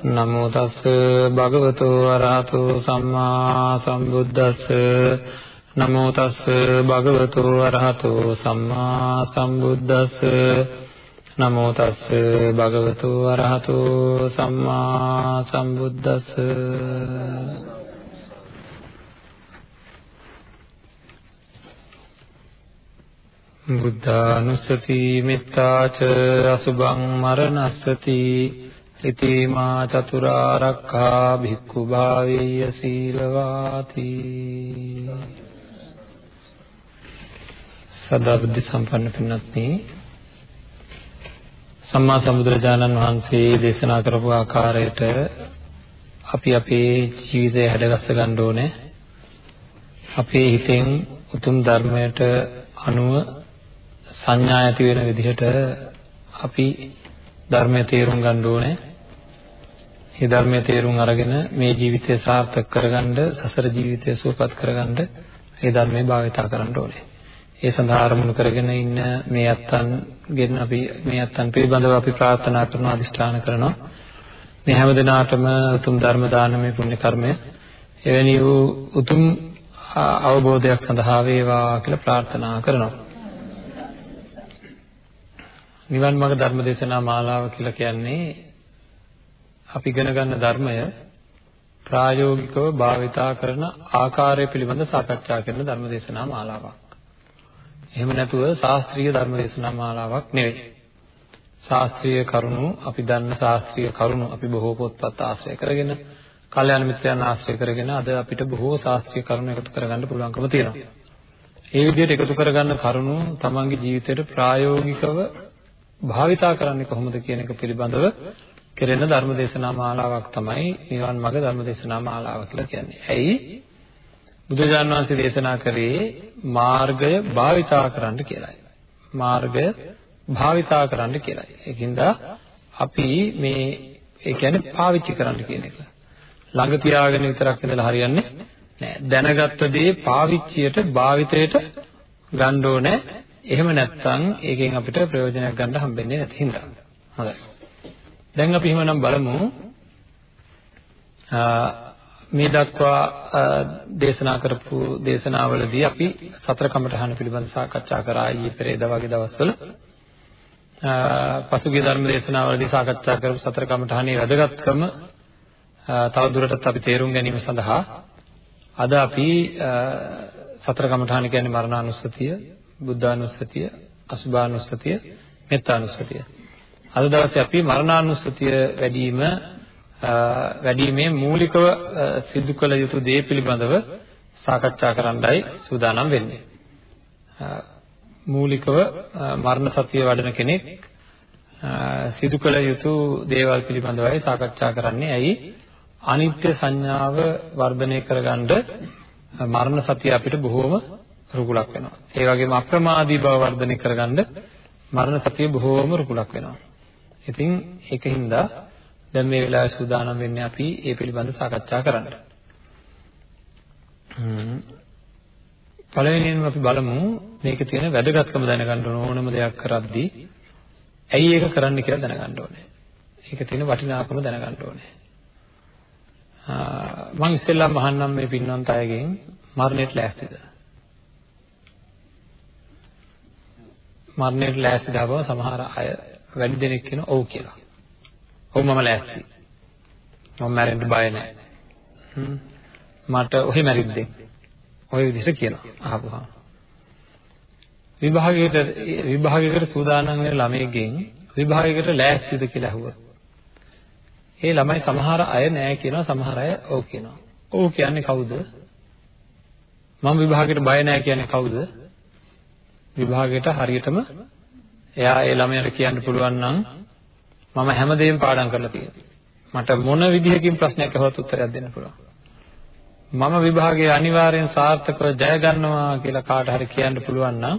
නමෝ තස් භගවතු වරහතු සම්මා සම්බුද්දස්ස. නමෝ තස් භගවතු වරහතු සම්මා සම්බුද්දස්ස. නමෝ තස් භගවතු වරහතු සම්මා සම්බුද්දස්ස. බුද්ධානුස්සති මෙත්තාච අසුභං මරණස්සති. ඉතිමා චතුරාරක්ඛා භික්ඛු භාවේය සීලවාති සදාබුද්ධ සම්පන්න පින්වත්නි සම්මා සම්බුදුරජාණන් වහන්සේ දේශනා කරපු ආකාරයට අපි අපේ ජීවිතය හැඩගස්ස ගන්න ඕනේ. අපේ හිතෙන් උතුම් ධර්මයට අනුව සංඥා ඇති වෙන විදිහට අපි ධර්මය තේරුම් ගන්න ඕනේ. මේ ධර්මයේ තේරුම් අරගෙන මේ ජීවිතය සාර්ථක කරගන්න සසර ජීවිතය සුවපත් කරගන්න මේ ධර්මයේ භාවිතා කරන්න ඕනේ. ඒ සඳහා අරමුණු කරගෙන ඉන්න මේ අත්තන් ගෙන් අපි මේ අත්තන් පිළිබඳව අපි ප්‍රාර්ථනා කරනවා අදිෂ්ඨාන කරනවා. මේ හැම දිනාටම උතුම් ධර්ම දානමය පුණ්‍ය කර්මය එවැනි වූ උතුම් අවබෝධයක් සඳහා වේවා කියලා ප්‍රාර්ථනා කරනවා. නිවන් මාර්ග ධර්ම දේශනා මාලාව කියලා කියන්නේ අපි ඉගෙන ගන්න ධර්මය ප්‍රායෝගිකව භාවිතා කරන ආකාරය පිළිබඳ සාකච්ඡා කරන ධර්ම දේශනා මාලාවක්. එහෙම නැතුව ශාස්ත්‍රීය ධර්ම දේශනා මාලාවක් නෙවෙයි. ශාස්ත්‍රීය කරුණු අපි දන්න ශාස්ත්‍රීය කරුණු අපි බොහෝ පොත්පත් ආශ්‍රය කරගෙන, කල්යාණ මිත්‍රයන් ආශ්‍රය කරගෙන අද අපිට බොහෝ ශාස්ත්‍රීය කරුණු එකතු කරගන්න පුළුවන්කම තියෙනවා. ඒ විදිහට එකතු කරගන්න කරුණු තමන්ගේ ජීවිතයට ප්‍රායෝගිකව භාවිතා කරන්නේ කොහොමද කියන එක පිළිබඳව කෙරෙන ධර්ම දේශනා මාලාවක් තමයි නිවන් මාර්ග ධර්ම දේශනා මාලාව කියලා කියන්නේ. ඇයි? බුදුරජාණන් වහන්සේ දේශනා කරේ මාර්ගය භාවිතා කරන්න කියලායි. මාර්ගය භාවිතා කරන්න කියලායි. ඒකින්ද අපි මේ ඒ කියන්නේ පාවිච්චි කරන්න කියන එක. ළඟ තියාගෙන විතරක් ඉඳලා හරියන්නේ නෑ. දැනගත්ත දේ පාවිච්චියට භාවිතයට ගන්න ඕනේ. එහෙම නැත්නම් ඒකෙන් අපිට ප්‍රයෝජනයක් ගන්න හම්බෙන්නේ නැති හින්දා. හොඳයි. දැන් අපි එහෙමනම් බලමු. මේ දක්වා දේශනා කරපු දේශනාවලදී අපි සතර කමඨහන පිළිබඳ සාකච්ඡා කරා ඊයේ පෙරේදා වගේ දවස්වල. පසුගිය ධර්ම දේශනාවලදී සාකච්ඡා කරපු සතර කමඨහනේ වැදගත්කම තව දුරටත් අපි තේරුම් ගැනීම සඳහා. අද අපි සතර කමඨහන කියන්නේ මරණානුස්සතිය, බුද්ධානුස්සතිය, අසුභානුස්සතිය, මෙත්තානුස්සතිය. අද දවසේ අපි මරණානුස්සතිය වැඩිම වැඩිමේ මූලිකව සිදු කළ යුතු දේ පිළිබඳව සාකච්ඡා කරන්නයි සූදානම් වෙන්නේ. මූලිකව මරණ සතිය වඩන කෙනෙක් සිදු කළ යුතු දේවල් පිළිබඳවයි සාකච්ඡා කරන්නේ. ඇයි? අනිත්‍ය සංඥාව වර්ධනය කරගන්න මරණ සතිය අපිට බොහෝම රුකුලක් වෙනවා. ඒ වගේම අප්‍රමාදී බව වර්ධනය කරගන්න මරණ සතිය බොහෝම රුකුලක් වෙනවා. ඉතින් ඒකින්ද දැන් මේ වෙලාවේ සූදානම් වෙන්නේ අපි ඒ පිළිබඳව සාකච්ඡා කරන්න. පළවෙනියෙන්ම අපි බලමු මේකේ තියෙන වැදගත්කම දැනගන්න ඕනම දෙයක් කරද්දී ඇයි ඒක කරන්න කියලා දැනගන්න ඕනේ. ඒකේ තියෙන වටිනාකම දැනගන්න ඕනේ. මම ඉස්සෙල්ලාම අහන්නම් මේ පින්වන්ත අයගෙන් මරණයට ලෑස්තිද? මරණයට ලෑස්තිද බව සමහර අය වැඩි දෙනෙක් කියනවා ඔව් කියලා. ඔව් මම ලෑස්ති. මම මැරෙන්න බය නැහැ. මට ඔහි මැරිද්දෙක්. ඔය විදිහට කියනවා අහපුවා. විභාගයකට විභාගයකට සූදානම් වෙන ළමයෙක්ගෙන් විභාගයකට ලෑස්තිද කියලා අහුවා. ඒ ළමයි සමහර අය නෑ කියනවා සමහර අය ඔව් කියනවා. ඔව් කියන්නේ කවුද? මම විභාගයට බය නෑ කියන්නේ කවුද? විභාගයට හරියටම එයා ඒ ළමයාට කියන්න පුළුවන් නම් මම හැමදේම පාඩම් කරලා තියෙනවා. මට මොන විදිහකින් ප්‍රශ්නයක් අහුවත් උත්තරයක් දෙන්න පුළුවන්. මම විභාගයේ අනිවාර්යෙන් සාර්ථකව ජය ගන්නවා කියලා කාට හරි කියන්න පුළුවන් නම්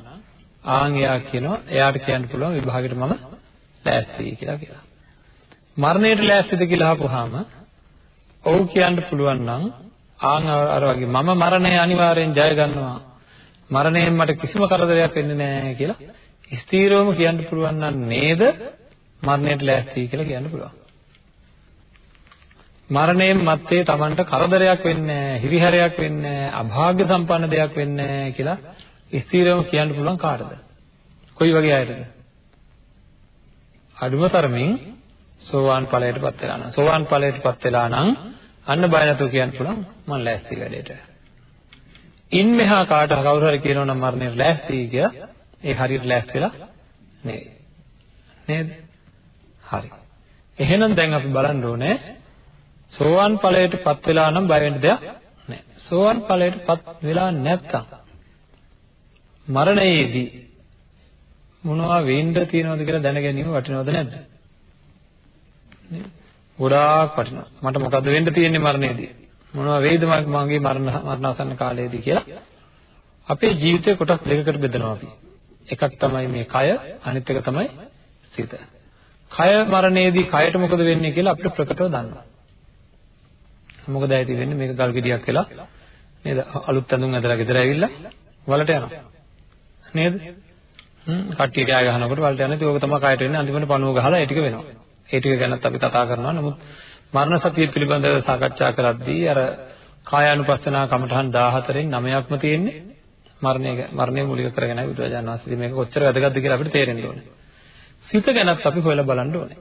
ආන් එයා කියනවා එයාට කියන්න පුළුවන් විභාගෙට මම ලෑස්තියි කියලා කියලා. මරණයට ලෑස්තිද කියලා අහපුවාම ඔව් කියන්න පුළුවන් නම් ආන් අර වගේ මම මරණය අනිවාර්යෙන් ජය ගන්නවා. මරණයෙන් මට කිසිම කරදරයක් වෙන්නේ නැහැ කියලා ස්ථීරවම කියන්න පුළුවන් නම් නේද මරණයට ලෑස්තියි කියලා කියන්න පුළුවන්. මරණයෙන් මත්තේ Tamanට කරදරයක් වෙන්නේ නැහැ, හිරිහැරයක් වෙන්නේ නැහැ, අභාග්‍ය සම්පන්න දෙයක් වෙන්නේ නැහැ කියලා ස්ථීරවම කියන්න පුළුවන් කාටද? කොයි වගේ අයටද? අඩුම තරමින් සෝවාන් ඵලයටපත් වෙලා නම් සෝවාන් ඵලයටපත් වෙලා නම් අන්න බය නැතුව කියන්න පුළුවන් මම ලෑස්ති වැඩේට. ඉන් මෙහා කාට කවුරු හරි කියනවා නම් මරණයට ලෑස්ති කියලා ඒ හරියට ලෑස්තිලා නෙවෙයි. නේද? හරි. එහෙනම් දැන් අපි බලන්න ඕනේ සෝවාන් ඵලයටපත් වෙලා නම් බය වෙන්න දෙයක් නැහැ. සෝවාන් ඵලයටපත් වෙලා නැත්තම් මරණයේදී මොනවා වෙන්න තියෙනවද කියලා දැන ගැනීම වටිනවද නැද්ද? ගොඩාක් වටිනවා. මට මොකද්ද වෙන්න තියෙන්නේ මරණයේදී? මොනවා වෙයිද මගේ මරණ මරණාසන්න කාලයේදී කියලා අපේ ජීවිතේ කොටස් දෙකකට බෙදනවා අපි. එකක් තමයි මේ කය, අනිත් එක තමයි සිත. කය මරණයේදී කයට මොකද වෙන්නේ කියලා අපිට ප්‍රකටව දන්නවා. මොකද ඇති වෙන්නේ මේක ගල් ගෙඩියක් වෙලා නේද? අලුත් ඇඳුම් ඇඳලා ගෙදර ඇවිල්ලා වලට යනවා. නේද? හ්ම් කට්ටිය කෑ ගහනකොට වලට යන්නේ ඒක තමයි කයට වෙන්නේ අන්තිමට පණුව ගහලා ඒ ටික වෙනවා. ඒ ටික ගැනත් අපි කතා කරනවා. නමුත් මරණ සතිය පිළිබඳව සාකච්ඡා කරද්දී අර කායානුපස්සනා කමඨහන් 14න් 9ක්ම තියෙන්නේ මරණය මරණය මූලික කරගෙනයි බුදුරජාණන් වහන්සේ මේක කොච්චර වැදගත්ද කියලා අපිට තේරෙන්න ඕනේ. සිත ගැනත් අපි හොයලා බලන්න ඕනේ.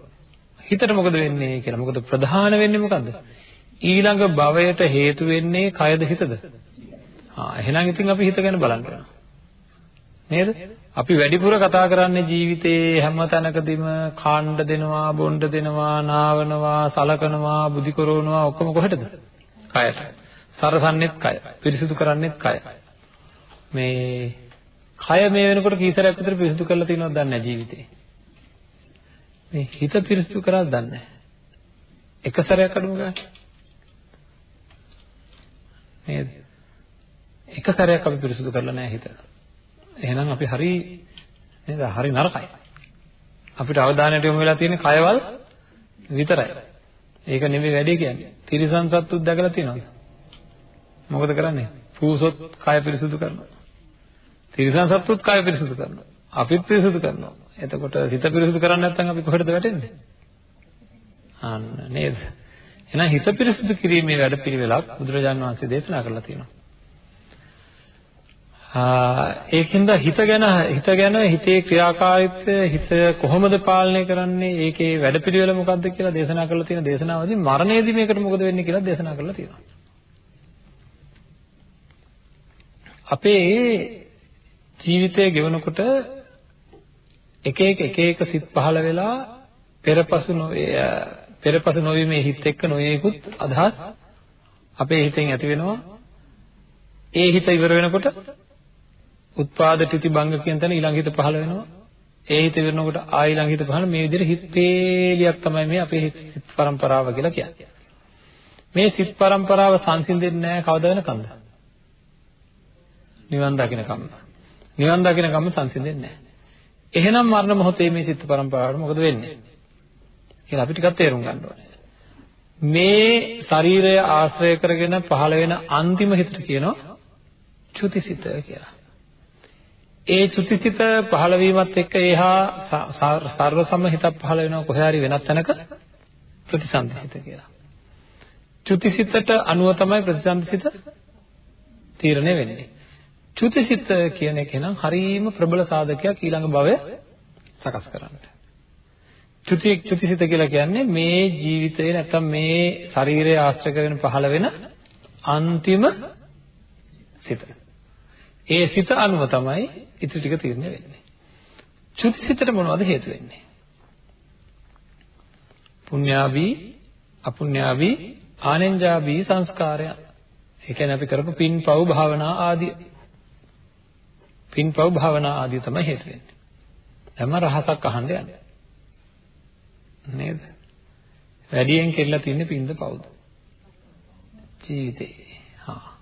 හිතට මොකද වෙන්නේ කියලා. මොකද ප්‍රධාන වෙන්නේ මොකද්ද? ඊළඟ භවයට හේතු වෙන්නේ කයද හිතද? ආ එහෙනම් ඉතින් අපි හිත ගැන බලන්න ඕනේ. නේද? අපි වැඩිපුර කතා කරන්නේ ජීවිතේ හැම තැනකදීම කාණ්ඩ දෙනවා, බොණ්ඩ දෙනවා, නාවනවා, සලකනවා, බුදි කරවනවා ඔක්කොම කොහෙටද? කයට. සරසන්නෙත් කය. පිරිසිදු කරන්නෙත් කය. මේ කය මේ වෙනකොට කීසරයක් විතර පිරිසිදු කරලා තියෙනවද දන්නේ නැහැ ජීවිතේ. මේ හිත පිරිසිදු කරාද දන්නේ නැහැ. එක සැරයක් අඩුම ගන්න. නේද? එක සැරයක් අපි පිරිසිදු කරලා නැහැ හිත. එහෙනම් අපි හරි නේද? හරි නරකයි. අපිට අවධානයට යොමු වෙලා තියෙන්නේ කයවල් විතරයි. ඒක නෙමෙයි වැඩේ කියන්නේ. තිරිසන් සත්තුත් දැකලා තියෙනවද? මොකද කරන්නේ? පූසොත් කය පිරිසුදු කරනවා. තිරිසන් සත්තුත් කය පිරිසුදු කරනවා. අපිත් පිරිසුදු කරනවා. එතකොට හිත පිරිසුදු කරන්නේ නැත්නම් අපි කොහෙටද වැටෙන්නේ? අන්න නේද? එහෙනම් හිත පිරිසුදු කිරීමේ වැඩපිළිවෙලක් බුදුරජාණන් වහන්සේ දේශනා කරලා තියෙනවා. ඒකින්ද හිත ගැන හිත ගැන හිතේ ක්‍රියාකාරීත්වය හිත කොහොමද පාලනය කරන්නේ ඒකේ වැඩපිළිවෙල මොකක්ද කියලා දේශනා කරලා තියෙන දේශනාවදී මරණයේදී මේකට මොකද වෙන්නේ කියලා දේශනා කරලා තියෙනවා. අපේ ජීවිතය ගෙවනකොට එක එක එක එක සිත් පහළ වෙලා පෙරපසු පෙරපසු නොවීමේ හිත එක්ක නොයේකුත් අදහස් අපේ හිතෙන් ඇති වෙනවා. ඒ හිත ඉවර වෙනකොට උත්පාද තිති භංග කියන තැන ඊළඟ හිත පහළ වෙනවා. ඒ හිත වෙනකොට ආ ඊළඟ හිත පහළ මේ විදිහට හිත පේලියක් තමයි මේ අපේ සිත් පරම්පරාව කියලා කියන්නේ. මේ සිත් පරම්පරාව සංසිඳෙන්නේ නැහැ කවද වෙනකන්ද? නිවන් දකින්නකම්. නිවන් දකින්නකම් සංසිඳෙන්නේ නැහැ. එහෙනම් මරණ මොහොතේ මේ සිත් පරම්පරාවට මොකද වෙන්නේ? කියලා අපි ටිකක් තේරුම් ගන්න ඕනේ. මේ ශරීරය ආශ්‍රය කරගෙන පහළ වෙන අන්තිම හිතට කියනවා චුතිසිත කියලා. ඒ චුතිසිත පහළ වීමත් එක්ක ඒහා සර්ව සම්හිතක් පහළ වෙනවා කොහේ හරි වෙනත් තැනක ප්‍රතිසන්දිසිත කියලා. චුතිසිතට අනුව තමයි ප්‍රතිසන්දිසිත තීරණය වෙන්නේ. චුතිසිත කියන එක නම් හරීම ප්‍රබල සාධකයක් ඊළඟ භවය සකස් කරන්න. චුති චුතිසිත කියලා කියන්නේ මේ ජීවිතේ නැත්තම් මේ ශරීරය ආශ්‍රය කරගෙන පහළ වෙන අන්තිම සිත. ඒ සිත අනුව තමයි ඉතිරි ටික තීරණය වෙන්නේ. චුතිසිතට මොනවද හේතු වෙන්නේ? පුඤ්ඤාවී, අපුඤ්ඤාවී, ආනෙන්ජාවී සංස්කාරයන්. ඒ කියන්නේ අපි කරපු පින්පව් භාවනා ආදී. පින්පව් භාවනා ආදී තමයි හේතු වෙන්නේ. දැන්ම රහසක් අහන්න යන්නේ. නේද? වැඩියෙන් කෙරලා තින්නේ පින්ද පවුද? ජීවිතේ. හා.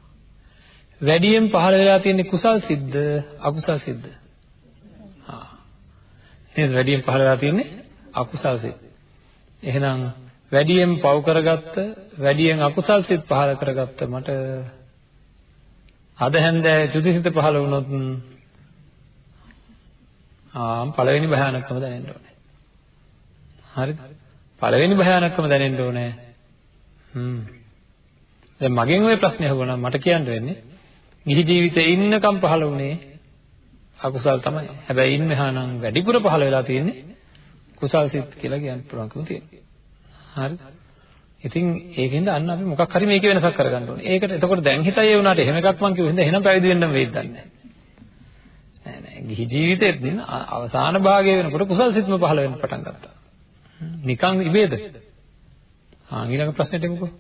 වැඩියෙන් පහළ වෙලා තියෙන්නේ කුසල් සිද්ද අකුසල් සිද්ද? හා. නේද වැඩියෙන් පහළ වෙලා තියෙන්නේ අකුසල් සිද්ද. එහෙනම් වැඩියෙන් පව් කරගත්ත වැඩියෙන් අකුසල් සිත් පහළ කරගත්ත මට අද හැන්දෑවේ චුතිසිත පහළ වුණොත් ආ පළවෙනි භයානකම දැනෙන්න ඕනේ. හරිද? පළවෙනි භයානකම දැනෙන්න ඕනේ. හ්ම්. දැන් මගෙන් ওই ප්‍රශ්නේ අහුවනම් මට කියන්න වෙන්නේ ගිහි ජීවිතේ ඉන්නකම් පහළ වුණේ අකුසල් තමයි. හැබැයි ඉන්න මෙහානම් වැඩිපුර පහළ වෙලා තියෙන්නේ කුසල් සිත් කියලා කියන්න පුළුවන්කම තියෙනවා. හරිද? ඉතින් ඒකෙන්ද අන්න අපි මොකක් හරි මේකේ වෙනසක් කරගන්න ඕනේ. ඒකට එතකොට දැන් හිතයි ඒ වුණාට එහෙම එකක් මං කිව්වෙ හින්දා එහෙනම් පැවිදි වෙන්න වෙයිද දන්නේ නෑ නෑ ගිහි ජීවිතෙත් දින අවසාන භාගය වෙනකොට කුසල් සිත්ම පහළ වෙන්න පටන් ගත්තා. නිකන් ඉබේද? ආ ඊළඟ ප්‍රශ්නෙට එමුකෝ.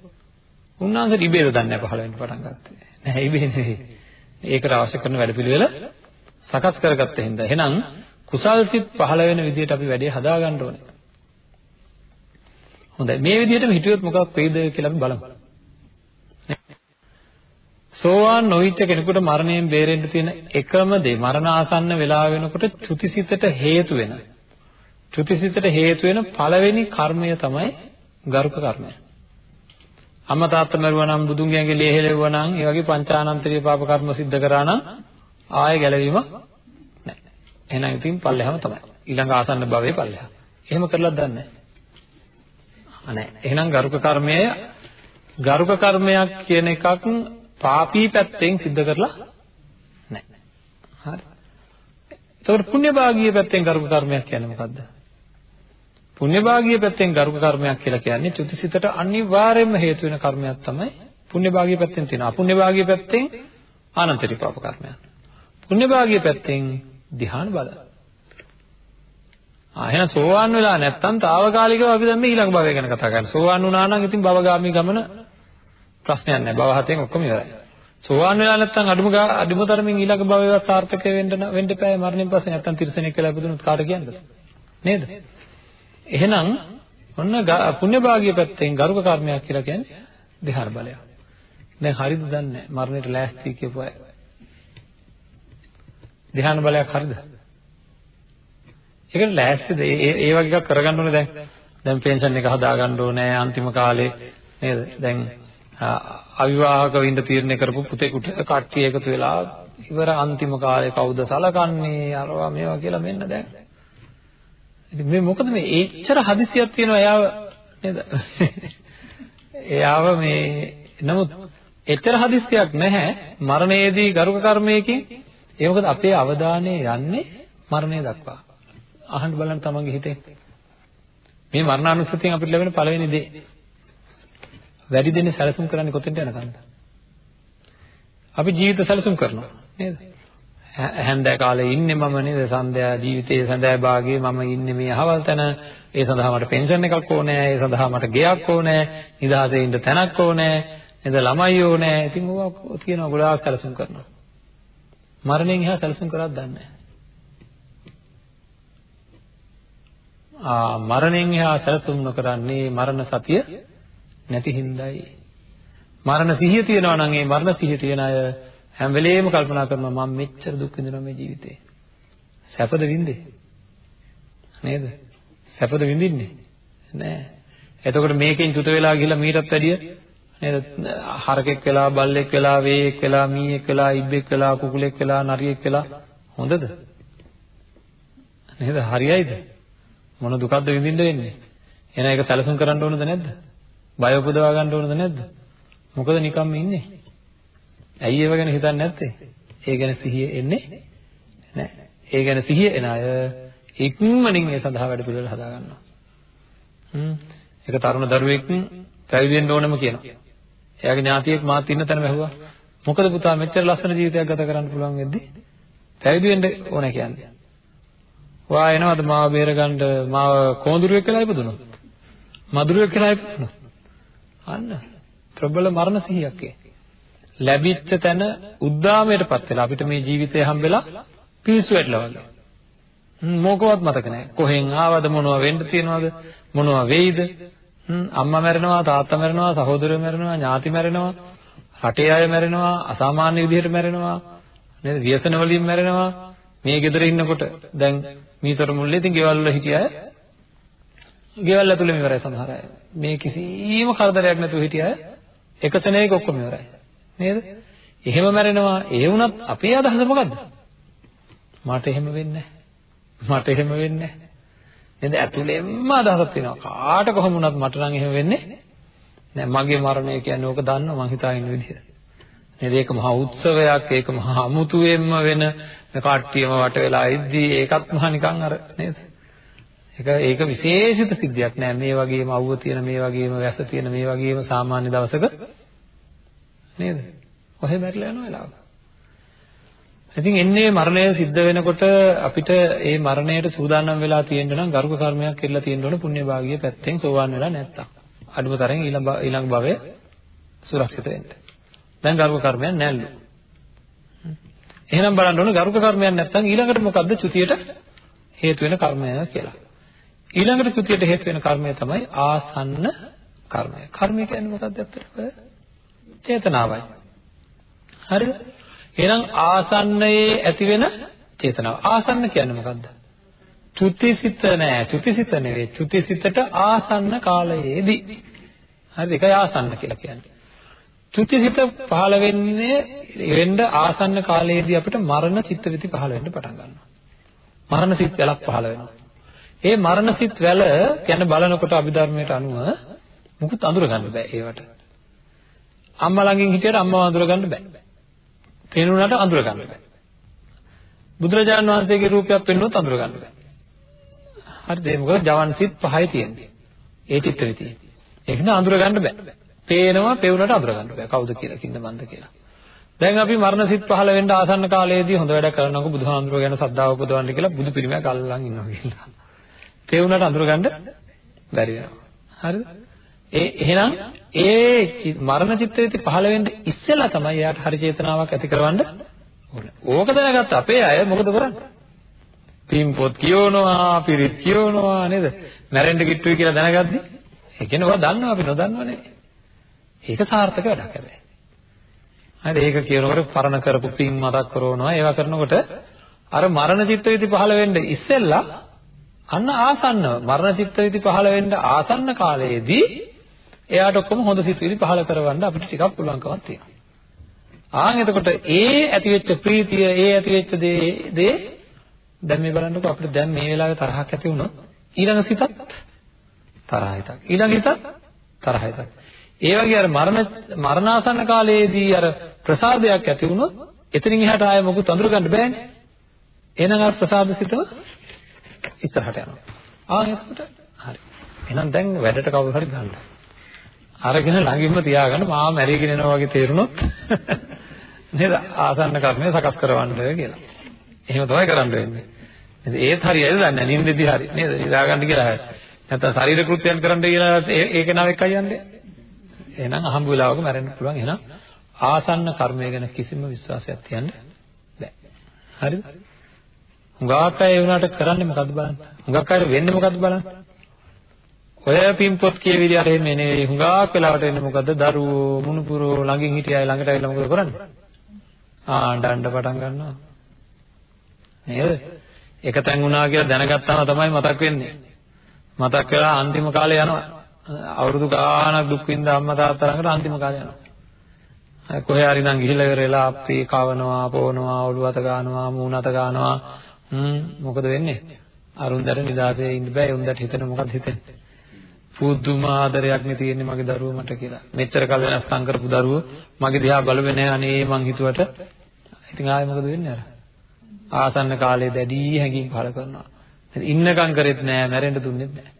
උන්වහන්සේට ඉබේද දන්නේ නැහැ පහළ වෙන්න පටන් ගත්තේ. නැහැ ඉබේ නෙවෙයි. ඒකට අවශ්‍ය කරන වැඩපිළිවෙල සකස් කරගත්ත හින්දා. එහෙනම් කුසල් සිත් පහළ වෙන විදිහට අපි වැඩේ හදාගන්න ඕනේ. හොඳයි. මේ විදිහටම හිටියොත් මොකක් වෙයිද කියලා අපි බලමු. සෝවාන් නොවිච්ච කෙනෙකුට මරණයෙන් බේරෙන්න තියෙන එකම දේ මරණ ආසන්න වෙලා වෙනකොට චුතිසිතට හේතු වෙන. චුතිසිතට හේතු වෙන පළවෙනි කර්මය තමයි ගරුක කර්මය. අම්මා තාත්තා මරුවා නම් බුදුන්ගේ ඇඟිලි එහෙලෙව්වා නම් ඒ වගේ පංචානන්තරීය පාප කර්ම සිද්ධ කරා නම් ආයෙ ගැලවීම නැහැ. එහෙනම් ඉතින් පල්ලෙහාම තමයි. ඊළඟ ආසන්න භවයේ පල්ලෙහා. එහෙම කරලත් දන්නේ නැහැ. නැහැ. එහෙනම් ගරුක කර්මය ගරුක කර්මයක් කියන එකක් පාපී පැත්තෙන් සිද්ධ කරලා නැහැ. හරි. ඒතකොට පුණ්‍ය භාගීය පැත්තෙන් ගරුක කර්මයක් කියන්නේ මොකද්ද? පුණ්‍ය භාගීය පැත්තෙන් ගරුක කර්මයක් කියලා කියන්නේ චුතිසිතට අනිවාර්යයෙන්ම හේතු වෙන කර්මයක් තමයි පුණ්‍ය භාගීය පැත්තෙන් තියෙන. අපුණ්‍ය භාගීය පැත්තෙන් ආනන්තරිපාප කර්මයක්. පුණ්‍ය භාගීය පැත්තෙන් ධ්‍යාන බල. ආ එහෙනම් සෝවාන් වෙලා නැත්තම් తాවකාලිකව අපි දැන් මේ ඊළඟ භවය ගැන කතා කරන්නේ. සෝවාන් වුණා නම් ඉතින් භවගාමී ගමන ප්‍රශ්නයක් නැහැ. භව හතෙන් ඔක්කොම ඉවරයි. සෝවාන් වෙලා නැත්තම් අඩුම අඩුම තරමින් ඊළඟ භවයවත් සාර්ථක වෙන්න වෙන්න එපා. මරණයෙන් පස්සේ නැත්තම් තිරසනෙක් කියලා ඉපදුනොත් කාට කියන්නද? නේද? එහෙනම් ඔන්න පුණ්‍ය භාගිය පැත්තෙන් ගරුක කර්මයක් කියලා කියන්නේ දෙහර බලයක්. දැන් හරිද දන්නේ මරණයට ලෑස්ති කියපු අය. ධ්‍යාන බලයක් හරිද? ඒකට ලෑස්තිද? ඒ ඒ වගේ එකක් කරගන්න ඕනේ දැන්. දැන් පෙන්ෂන් එක හදාගන්න ඕනේ අන්තිම කාලේ නේද? දැන් අවිවාහකව ඉඳ තීරණය කරපු පුතේකට කට්ටිය එකතු වෙලා ඉවර අන්තිම කාලේ කවුද සලකන්නේ අරවා මේවා කියලා මෙන්න දැන්. ඉතින් මේ මොකද මේ එච්චර හදිසියක් තියෙනවා එයාව නේද? එයාව මේ නමුත් එච්චර හදිස්සියක් නැහැ මරණයේදී ගරුක කර්මයකින් ඒ මොකද අපේ අවධානය යන්නේ මරණය දක්වා අහන්න බලන්න තමන්ගේ හිතේ. මේ මරණානුස්සතියෙන් අපිට ලැබෙන පළවෙනි දේ. වැඩි දෙන්නේ සැලසුම් කරන්නේ කොතෙන්ද යනකන්ද? අපි ජීවිත සැලසුම් කරනවා නේද? හැන්දෑ කාලේ ඉන්නේ මම නේද? සන්ධ්‍යා ජීවිතයේ සඳහා භාගයේ මම ඉන්නේ මේ අහවල් තැන. ඒ සඳහා මට පෙන්ෂන් එකක් ඕනේ. ඒ සඳහා මට ගෙයක් ඕනේ. නිදහසේ ඉන්න තැනක් ඕනේ. නේද? ළමයි ඕනේ. ඉතින් ඕවා තියෙනවා ගොඩාක් සැලසුම් කරනවා. මරණයෙන් එහා සැලසුම් කරක් දන්නේ නැහැ. මරණයෙන් එහා සැලසුම් නොකරන්නේ මරණ සතිය නැති හින්දායි. මරණ සිහිය තියනවා නම් ඒ මරණ සිහිය තියන අය හැම වෙලේම කල්පනා කරනවා මම මෙච්චර දුක් විඳිනවා මේ ජීවිතේ. සැපද විඳේ? නේද? සැපද විඳින්නේ? නෑ. එතකොට මේකෙන් චුත වෙලා ගිහලා මීටත් වැඩිය නේද? හරකෙක් වෙලා, බල්ලෙක් වෙලා, වේයෙක් වෙලා, මීයෙක් වෙලා, ඉබ්බෙක් වෙලා, කුකුලෙක් වෙලා, නරියෙක් වෙලා හොඳද? නේද? හරියයිද? මොන දුකක්ද විඳින්න වෙන්නේ? එහෙනම් ඒක සැලසුම් කරන්න ඕනද නැද්ද? බය උපදවා ගන්න ඕනද නැද්ද? මොකද නිකම්ම ඉන්නේ? ඇයි ඒව ගැන හිතන්නේ නැත්තේ? ඒ ගැන සිහිය එන්නේ නැහැ. ඒ ගැන සිහිය එන අය ඉක්මනින් මේ සඳහා වැඩ පිළිවෙල හදා ගන්නවා. හ්ම්. ඒක තරුණ දරුවෙක් පැවිදි වෙන්න ඕනම කියනවා. එයාගේ ඥාතියෙක් මාත් ඉන්න තැනම ඇහුවා. මොකද පුතා මෙච්චර ලස්සන ජීවිතයක් ගත කරන්න පුළුවන් වෙද්දි පැවිදි වෙන්න ඕන කියන්නේ. වා එනවද මාව බේරගන්න මාව කොඳුරුවෙක් කියලා ඉපදුනොත් මදුරුවෙක් කියලා ඉපදුනොත් අන්න. ප්‍රබල මරණ සිහියක් ලැබිච්ච තැන උද්දාමයටපත් වෙලා අපිට මේ ජීවිතය හම්බෙලා පිස්සු වැටලා වගේ. මොකවත් මතක නැහැ. කොහෙන් ආවද මොනව වෙන්න තියෙනවද මොනව වෙයිද? හ්ම් අම්මා මැරෙනවා තාත්තා මැරෙනවා සහෝදරයෝ මැරෙනවා ඥාති මැරෙනවා රටේ අය මැරෙනවා අසාමාන්‍ය විදිහට මැරෙනවා නේද? ව්‍යසන වලින් මැරෙනවා. මේ ගෙදර ඉන්නකොට දැන් මීතර මුල්ලේ ඉතින් ගෙවල් වල හිටිය අය ගෙවල් ඇතුළේම ඉවරයි සමහර අය. මේ කිසිම කරදරයක් නැතුව හිටිය අය එක සෙනෙක ඔක්කොම ඉවරයි. නේද? එහෙම මැරෙනවා. ඒ වුණත් අපේ අදහස මොකද්ද? මට එහෙම වෙන්නේ මට එහෙම වෙන්නේ නේද? ඇතුළෙන්ම අදහසක් තියෙනවා. කාට කොහොම වුණත් මට නම් එහෙම වෙන්නේ නෑ මගේ මරණය කියන්නේ ඕක දන්නවා මං හිතා ඉන්න විදිහ. නේද? ඒක මහා උත්සවයක් ඒක මහා අමුතුවෙන්ම වෙන. කට්ටියම වට වෙලා ඉද්දී ඒකත් මහා නිකන් අර නේද? ඒක ඒක විශේෂිත සිද්ධියක් නෑ මේ වගේම අවුව තියෙන මේ වගේම වැස්ස තියෙන මේ වගේම සාමාන්‍ය දවසක නේද ඔහෙ මැරිලා යන වෙලාවක ඉතින් එන්නේ මරණය සිද්ධ වෙනකොට අපිට ඒ මරණයට සූදානම් වෙලා තියෙන්න නම් ගරුක කර්මයක් කෙරලා තියෙන්න ඕන පුණ්‍ය භාගිය පැත්තෙන් සෝවාන් වෙලා නැත්තම් අඩුම තරම් ඊළඟ ඊළඟ භවයේ සුරක්ෂිත වෙන්න. දැන් ගරුක කර්මයක් නැල්ලු. එහෙනම් බලන්න ඕන ගරුක කර්මයක් නැත්නම් ඊළඟට මොකද්ද චුතියට හේතු වෙන කර්මය කියලා. ඊළඟට චුතියට හේතු වෙන කර්මය තමයි ආසන්න කර්මය. කර්මය කියන්නේ මොකක්ද ඇත්තටම? චේතනාවයි. හරිද? එහෙනම් ආසන්නයේ ඇති වෙන චේතනාව. ආසන්න කියන්නේ මොකද්ද? චුතිසිත නෑ. චුතිසිත නෙවෙයි. චුතිසිතට ආසන්න කාලයේදී. හරිද? ඒකයි ආසන්න කියලා කියන්නේ. චුතිසිත පහළ වෙන්නේ වෙන්න ආසන්න කාලයේදී අපිට මරණ චිත්තවිති පහළ වෙන්න පටන් ගන්නවා. මරණ සිත් වලක් පහළ වෙනවා. ඒ මරණ සිත් වල කියන බලනකොට අභිධර්මයට අනුව මුකුත් අඳුර ගන්න බෑ ඒවට. අම්මා ළඟින් හිටියට අම්මව අඳුර ගන්න බෑ. පේනුණාට අඳුර ගන්න බෑ. බුදුරජාණන් වහන්සේගේ රූපයක් පෙන්වුවොත් අඳුර ගන්න බෑ. හරිද? ඒ මොකද ජවන් සිත් පහයි තියෙන්නේ. ඒ චිත්ත විතිය. ඒක නේ අඳුර ගන්න බෑ. පේනවා පෙවුනට අඳුර ගන්න බෑ. කවුද කියලා කින්න මන්ද කියලා. දැන් අපි මරණ සිත් පහළ වෙන්න ආසන්න කාලයේදී හොඳ වැඩ කරනකො බුදුහාමුදුරුවෝ ගැන ශ්‍රද්ධාව උපදවන්න කියලා බුදු පිළිමයක් අල්ලන් ඉන්නවා කියලා. පෙවුනට අඳුර ගන්න බැරි වෙනවා. හරිද? ඒ එහෙනම් ඒ මරණ චිත්ත වේති පහළ වෙන්න ඉස්සෙල්ලා තමයි එයාට හරි චේතනාවක් ඇති කරවන්න ඕනේ. ඕක දැනගත්ත අපේ අය මොකද කරන්නේ? පින් පොත් කියවනවා, පිරිත් කියවනවා නේද? මැරෙන්න කිට්ටුයි කියලා දැනගද්දි ඒ කියන්නේ ඔයා දන්නවා අපි නොදන්නවනේ. ඒක සාර්ථක වැඩක් හැබැයි. හරි ඒක කියනකොට පරණ කරපු පින් මතක් කරවනවා ඒවා කරනකොට අර මරණ චිත්ත වේති පහළ වෙන්න ඉස්සෙල්ලා අන්න ආසන්නව මරණ චිත්ත වේති පහළ වෙන්න ආසන්න කාලයේදී එයාට ඔක්කොම හොඳ සිතුවිලි පහළ කරවන්න අපිට ටිකක් පුළුවන්කමක් තියෙනවා. ආන් එතකොට ඒ ඇතිවෙච්ච ප්‍රීතිය, ඒ ඇතිවෙච්ච දේ දේ දැන් මේ බලන්නකෝ අපිට දැන් මේ වෙලාවේ තරහක් ඇති වුණොත් ඊළඟ සිතත් තරහ හිතක්. ඊළඟ හිතත් තරහ හිතක්. ඒ වගේ අර මරණ මරණාසන්න කාලයේදී අර ප්‍රසාදයක් ඇති වුණොත් එතනින් එහාට ආයෙ මොකුත් අඳුර ගන්න බෑනේ. එහෙනම් අර ප්‍රසාද සිතම ඉස්සරහට යනවා. ආ එතකොට හරි. එහෙනම් දැන් වැඩට කවුරු හරි ගන්න. අරගෙන ළඟින්ම තියාගන්න මා මැරිගෙන යනවා වගේ තේරුනොත් නේද ආසන්න කර්මය සකස් කරවන්න කියලා. එහෙම තමයි කරන්න වෙන්නේ. නේද ඒත් හරියද දන්නේ නැහැ නින්දෙදි හරි නේද නිදාගන්න කියලා හරි. නැත්නම් ශරීර කෘත්‍යයන් කරන්න කියලා ඒක නාව එක්ක යන්නේ. එහෙනම් අහඹ වෙලාවක මැරෙන්න පුළුවන්. එහෙනම් ආසන්න කර්මය ගැන කිසිම විශ්වාසයක් තියන්න බෑ. හරිද? හුඟක් අය ඒ වුණාට කරන්නේ මොකද්ද බලන්න. හුඟක් අය වෙන්නේ මොකද්ද බලන්න. ඔය පින්පොත් කියවිලි අර එන්නේ නෙවෙයි. හුඟක් වෙලාවට එන්නේ මොකද්ද? දරුවෝ මුණුපුරෝ ළඟින් හිටිය අය ළඟට ඇවිල්ලා මොකද කරන්නේ? ආ අඬන්න පටන් ගන්නවා. නේද? එක තැන් වුණා කියලා දැනගත්තාම තමයි මතක් වෙන්නේ. මතක් වෙලා අන්තිම කාලේ යනවා. අවුරුදු ගාණක් දුක් විඳ අම්මා තාත්තා ළඟට අන්තිම කාලේ යනවා. කොහේ හරි නම් ගිහිල්ලා ඉවරලා අපි කවනවා පොවනවා ඔළුව අත ගන්නවා මූණ අත ගන්නවා. හ්ම් මොකද වෙන්නේ අරුන්දර නිදාසේ ඉන්න බෑ උන්දට හිතෙන මොකද හිතෙන්නේ පුදුම ආදරයක් නේ තියෙන්නේ මගේ දරුවෝ මට කියලා. මෙච්චර කල් වෙනස්කම් කරපු දරුවෝ මගේ දිහා බලුවේ නැහැ අනේ මං හිතුවට. ඉතින් ආයෙ මොකද වෙන්නේ අර? ආසන්න කාලේ දැඩි හැඟීම් පහල කරනවා. ඉන්නකම් කරෙත් නැහැ, මැරෙන්න දුන්නෙත් නැහැ.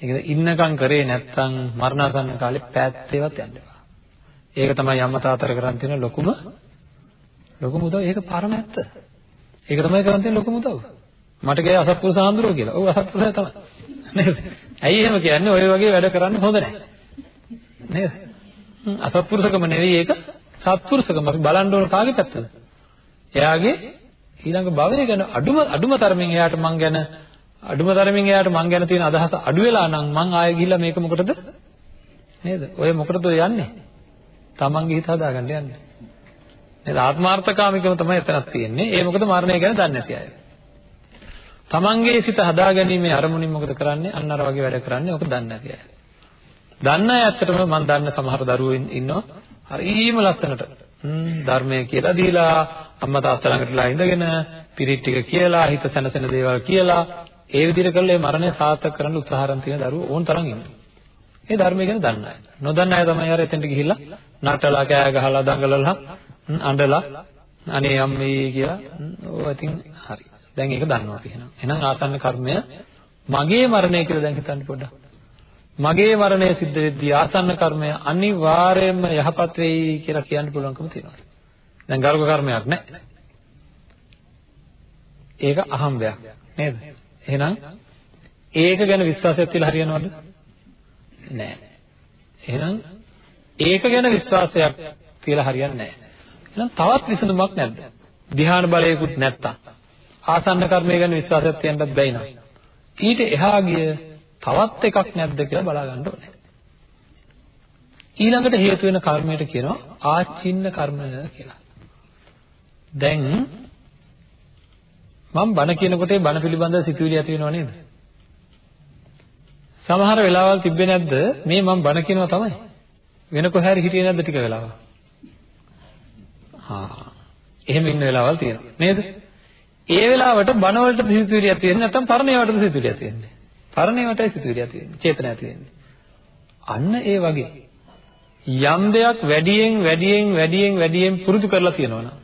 ඒකද ඉන්නකම් කරේ නැත්තම් මරණාසන්න කාලේ පැත්තේවත් යන්න එපා. ඒක තමයි අම්මා තාත්තට කරන් තියෙන ලොකුම ලොකුම උදව්. ඒක පරම ඇත්ත. ඒක තමයි කරන් තියෙන ලොකුම උදව්. මට ගියේ අසත්පුරුෂ ආන්දරෝ කියලා. ඔව් අසත්පුරුෂය තමයි. නේද? ඇයි එහෙම කියන්නේ? ඔය වගේ වැඩ කරන්න හොඳ නැහැ. නේද? අසත්පුරුෂකම නෙවෙයි ඒක සත්පුරුෂකම. අපි බලන්න ඕන කාගේ පැත්තද? එයාගේ ඊළඟ භවය ගැන අඩුම අඩුම තරමින් එයාට මං ගැන අඩුම තරමින් එයාට මං ගැන තියෙන අදහස අඩු වෙලා නම් මං ආයෙ ගිහිල්ලා මේක මොකටද නේද? ඔය මොකටද ඔය යන්නේ? තමන්ගේ හිත හදාගන්න යන්නේ. නේද? ආත්මార్థකාමිකම තමයි එතනක් තියෙන්නේ. ඒ මොකද මරණය ගැන දන්නේ නැති අය. තමන්ගේ සිත හදාගැනීමේ අරමුණින් මොකද කරන්නේ? අන්න අර වගේ වැඩ කරන්නේ. ඔක දන්නේ නැති අය. දන්න අය ඇත්තටම මම දන්න සමහර දරුවෝ ඉන්නවා. හරිම ලස්සනට. ධර්මය කියලා දීලා අම්මා තාත්තා ළඟටලා ඉඳගෙන පිරිත් ටික කියලා හිත සැනසෙන දේවල් කියලා ඒ විදිහට කළේ මරණය සාර්ථක කරන්න උත්සාහරන් තියෙන දරුවෝ ඕන තරම් ඉන්නවා. ඒ ධර්මය ගැන දන්න අය. නොදන්න අය තමයි අර එතෙන්ට ගිහිල්ලා නටලා කෑ ගහලා දඟලලා අඬලා අනේ අම්මේ කියලා ඕවා ඉතින් හරි. දැන් ඒක දන්නවා අපි එහෙනම්. එහෙනම් ආසන්න කර්මය මගේ මරණය කියලා දැන් හිතන්න පොඩ්ඩක්. මගේ මරණය සිද්ධ වෙද්දී ආසන්න කර්මය අනිවාර්යයෙන්ම යහපත් වෙයි කියලා කියන්න පුළුවන්කම තියෙනවා. දැන් ගරුක කර්මයක් නැහැ. ඒක අහම්බයක් නේද? එහෙනම් ඒක ගැන විශ්වාසයක් තියලා හරියනවද? නෑ. එහෙනම් ඒක ගැන විශ්වාසයක් තියලා හරියන්නේ නෑ. එහෙනම් තවත් විසඳුමක් නැද්ද? ධ්‍යාන බලයකුත් නැත්තම් ආසන්න කර්මය ගැන විශ්වාසයක් තියන්නත් බැයි නෑ. ඊට එහා ගිය තවත් එකක් නැද්ද කියලා බලා ගන්න ඕනේ. ඊළඟට හේතු වෙන කර්මයට කියනවා ආචින්න කර්මය කියලා. දැන් මම බණ කියනකොට ඒ බණ පිළිබඳව සිතුවිලි ඇති වෙනව නේද? සමහර වෙලාවල් තිබ්බේ නැද්ද මේ මම බණ කියනවා තමයි. වෙන කොහේ හරි හිටියේ නැද්ද ටික වෙලාවක්? හා එහෙම ඉන්න වෙලාවල් තියෙනවා නේද? ඒ වෙලාවට බණ වලට සිතුවිලි ඇති වෙන්නේ නැත්නම් පරණේවටද සිතුවිලි ඇති වෙන්නේ? පරණේවටයි සිතුවිලි ඇති වෙන්නේ. චේතන ඇති වෙන්නේ. අන්න ඒ වගේ යම් දෙයක් වැඩියෙන් වැඩියෙන් වැඩියෙන් වැඩියෙන් පුරුදු කරලා තියෙනවා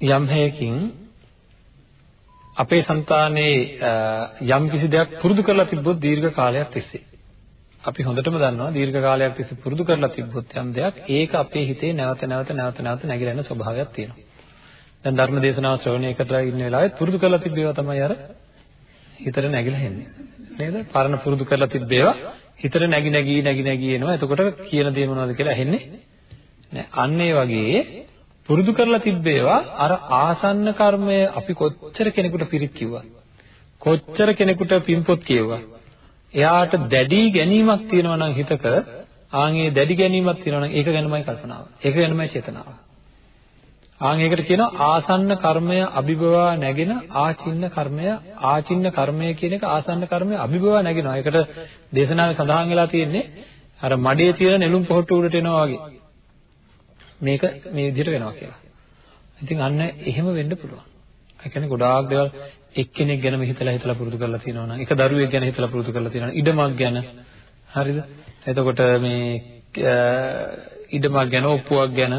යම් හේකින් අපේ సంతානයේ යම් කිසි දෙයක් පුරුදු කරලා තිබ්බොත් දීර්ඝ කාලයක් තිස්සේ අපි හොඳටම දන්නවා දීර්ඝ කාලයක් තිස්සේ පුරුදු කරලා තිබ්බොත් යම් දෙයක් ඒක අපේ හිතේ නැවත නැවත නැවත නැවත නැගිලා යන ස්වභාවයක් තියෙනවා. දැන් ධර්ම දේශනාව ශ්‍රවණය කරලා ඉන්න වෙලාවෙත් පුරුදු කරලා තිබ්බේවා තමයි අර හිතට නැගිලා එන්නේ. නේද? පරණ පුරුදු කරලා තිබ්බේවා හිතට නැగి නැగి නැగి නැగి එනවා. එතකොට කියන දේ මොනවද කියලා ඇහෙන්නේ නැහැ. අන්න ඒ වගේ පුරුදු කරලා තිබ්බේවා අර ආසන්න කර්මය අපි කොච්චර කෙනෙකුට පිරිත් කිව්වා කොච්චර කෙනෙකුට පින්පොත් කිව්වා එයාට දැඩි ගැනීමක් තියෙනවා නම් හිතක ආන්ගේ දැඩි ගැනීමක් තියෙනවා නම් ඒක ගැනමයි කල්පනාව ඒක ගැනමයි චේතනාව ආන් ඒකට කියනවා ආසන්න කර්මය අභිභවා නැගෙන ආචින්න කර්මය ආචින්න කර්මය කියන එක ආසන්න කර්මය අභිභවා නැගෙනවා ඒකට දේශනාවේ සඳහන් වෙලා තියෙන්නේ අර මඩේ තියෙන නෙළුම් පොහට්ටු උඩට එනවා වගේ මේක මේ විදිහට වෙනවා කියලා. ඉතින් අන්න එහෙම වෙන්න පුළුවන්. ඒ කියන්නේ ගොඩාක් දේවල් එක්කෙනෙක් ගැනම හිතලා හිතලා පුරුදු කරලා තියෙනවා නම් එක දරුවෙක් ගැන හිතලා පුරුදු කරලා තියෙනවා නම් ඉඩමක් ගැන හරිද? එතකොට මේ ඉඩමක් ගැන ඔප්පුවක් ගැන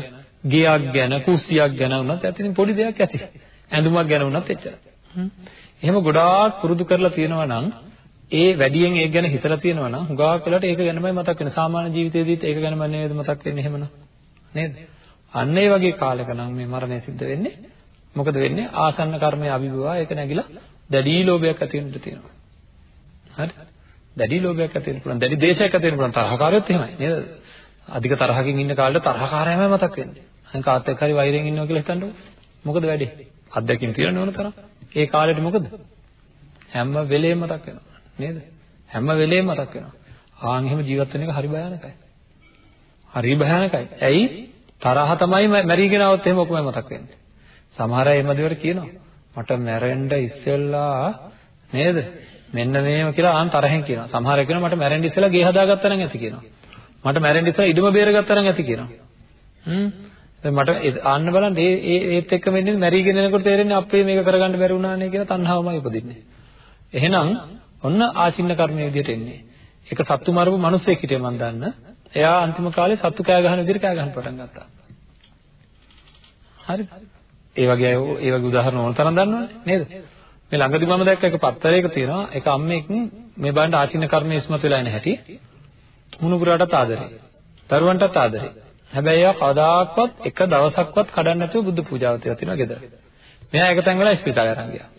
ගියක් ගැන කුස්සියක් ගැන වුණත් ඇතින් පොඩි දෙයක් ඇති. ඇඳුමක් ගැන වුණත් එච්චරයි. එහෙම ගොඩාක් පුරුදු කරලා තියෙනවා නම් ඒ වැඩියෙන් ඒක ගැන හිතලා තියෙනවා නම් හුඟක් වෙලාවට ඒක ගැනමයි මතක් වෙන්නේ. සාමාන්‍ය ජීවිතේදීත් ඒක ගැනම නේද මතක් වෙන්නේ එහෙමනම්. නේද? අන්න ඒ වගේ කාලයක නම් මේ මරණය සිද්ධ වෙන්නේ මොකද වෙන්නේ ආසන්න කර්මය අභිභවා ඒක නැగిලා දැඩි ලෝභයක් ඇති වෙන්න තියෙනවා. හරි? දැඩි ලෝභයක් ඇති වෙන්න පුළුවන්. දැඩි දේශයක් ඇති වෙන්න පුළුවන්. තරහකාරයොත් එහෙමයි නේද? අධික තරහකින් ඉන්න කාලේ තරහකාරයමයි මතක් වෙන්නේ. අන් කාත් එක්ක හරි වෛරෙන් ඉන්නවා කියලා හිතන්නකො. මොකද වැඩේ? අත්දැකීම් තියෙන ඕන තරම්. ඒ කාලෙට මොකද? හැම වෙලේම මතක් වෙනවා. නේද? හැම වෙලේම මතක් වෙනවා. ආන් එහෙම ජීවත් වෙන එක හරි භයානකයි. හරි භයානකයි. ඇයි? තරහ තමයි මැරිගෙන આવත් එහෙම ඔකමයි මතක් වෙන්නේ. සමහර අය එමදිවට කියනවා මට මැරෙන්න ඉස්සෙල්ලා නේද? මෙන්න මේව කියලා ආන් තරහෙන් කියනවා. සමහර අය කියනවා මට මැරෙන්න ඉස්සෙල්ලා ගේ හදාගත්තා නම් ඇති කියනවා. මට මැරෙන්න ඉස්සෙල්ලා ඉඩම බේරගත්තා නම් ඇති කියනවා. හ්ම්. දැන් මට ආන්න බලන්න ඒ ඒ ඒත් එක්ක වෙන්නේ මැරිගෙන යනකොට තේරෙන්නේ අපේ මේක කරගන්න බැරි වුණානේ කියලා තණ්හාවමයි උපදින්නේ. එහෙනම් ඔන්න ආචින්න කර්මයේ විදිහට එන්නේ. ඒක සත්තු මරපු මිනිස්සෙක් හිටිය මන් දන්න. එයා අන්තිම කාලේ සත්තු කෑ ගහන විදිහට කෑ ගහන්න පටන් ගත්තා. හරිද? ඒ වගේ අය ඒ වගේ උදාහරණ ඕන තරම් දන්නවනේ නේද? මේ ළඟදි මම දැක්ක එක පත්තරයක තියෙනවා එක අම්මෙක් මේ බණ්ඩ ආචින්න කර්මයේ ඉස්මතු වෙලා ඉන හැටි මුණුපුරාටත් ආදරේ. දරුවන්ටත් ආදරේ. හැබැයි ඒවා කවදාකවත් එක දවසක්වත් කඩන්න නැතුව බුදු පූජාව තියලා තිනවා ගෙදර. මෙයා එක තැන් වෙලා ස්පිතාලේ අරන් ගියා.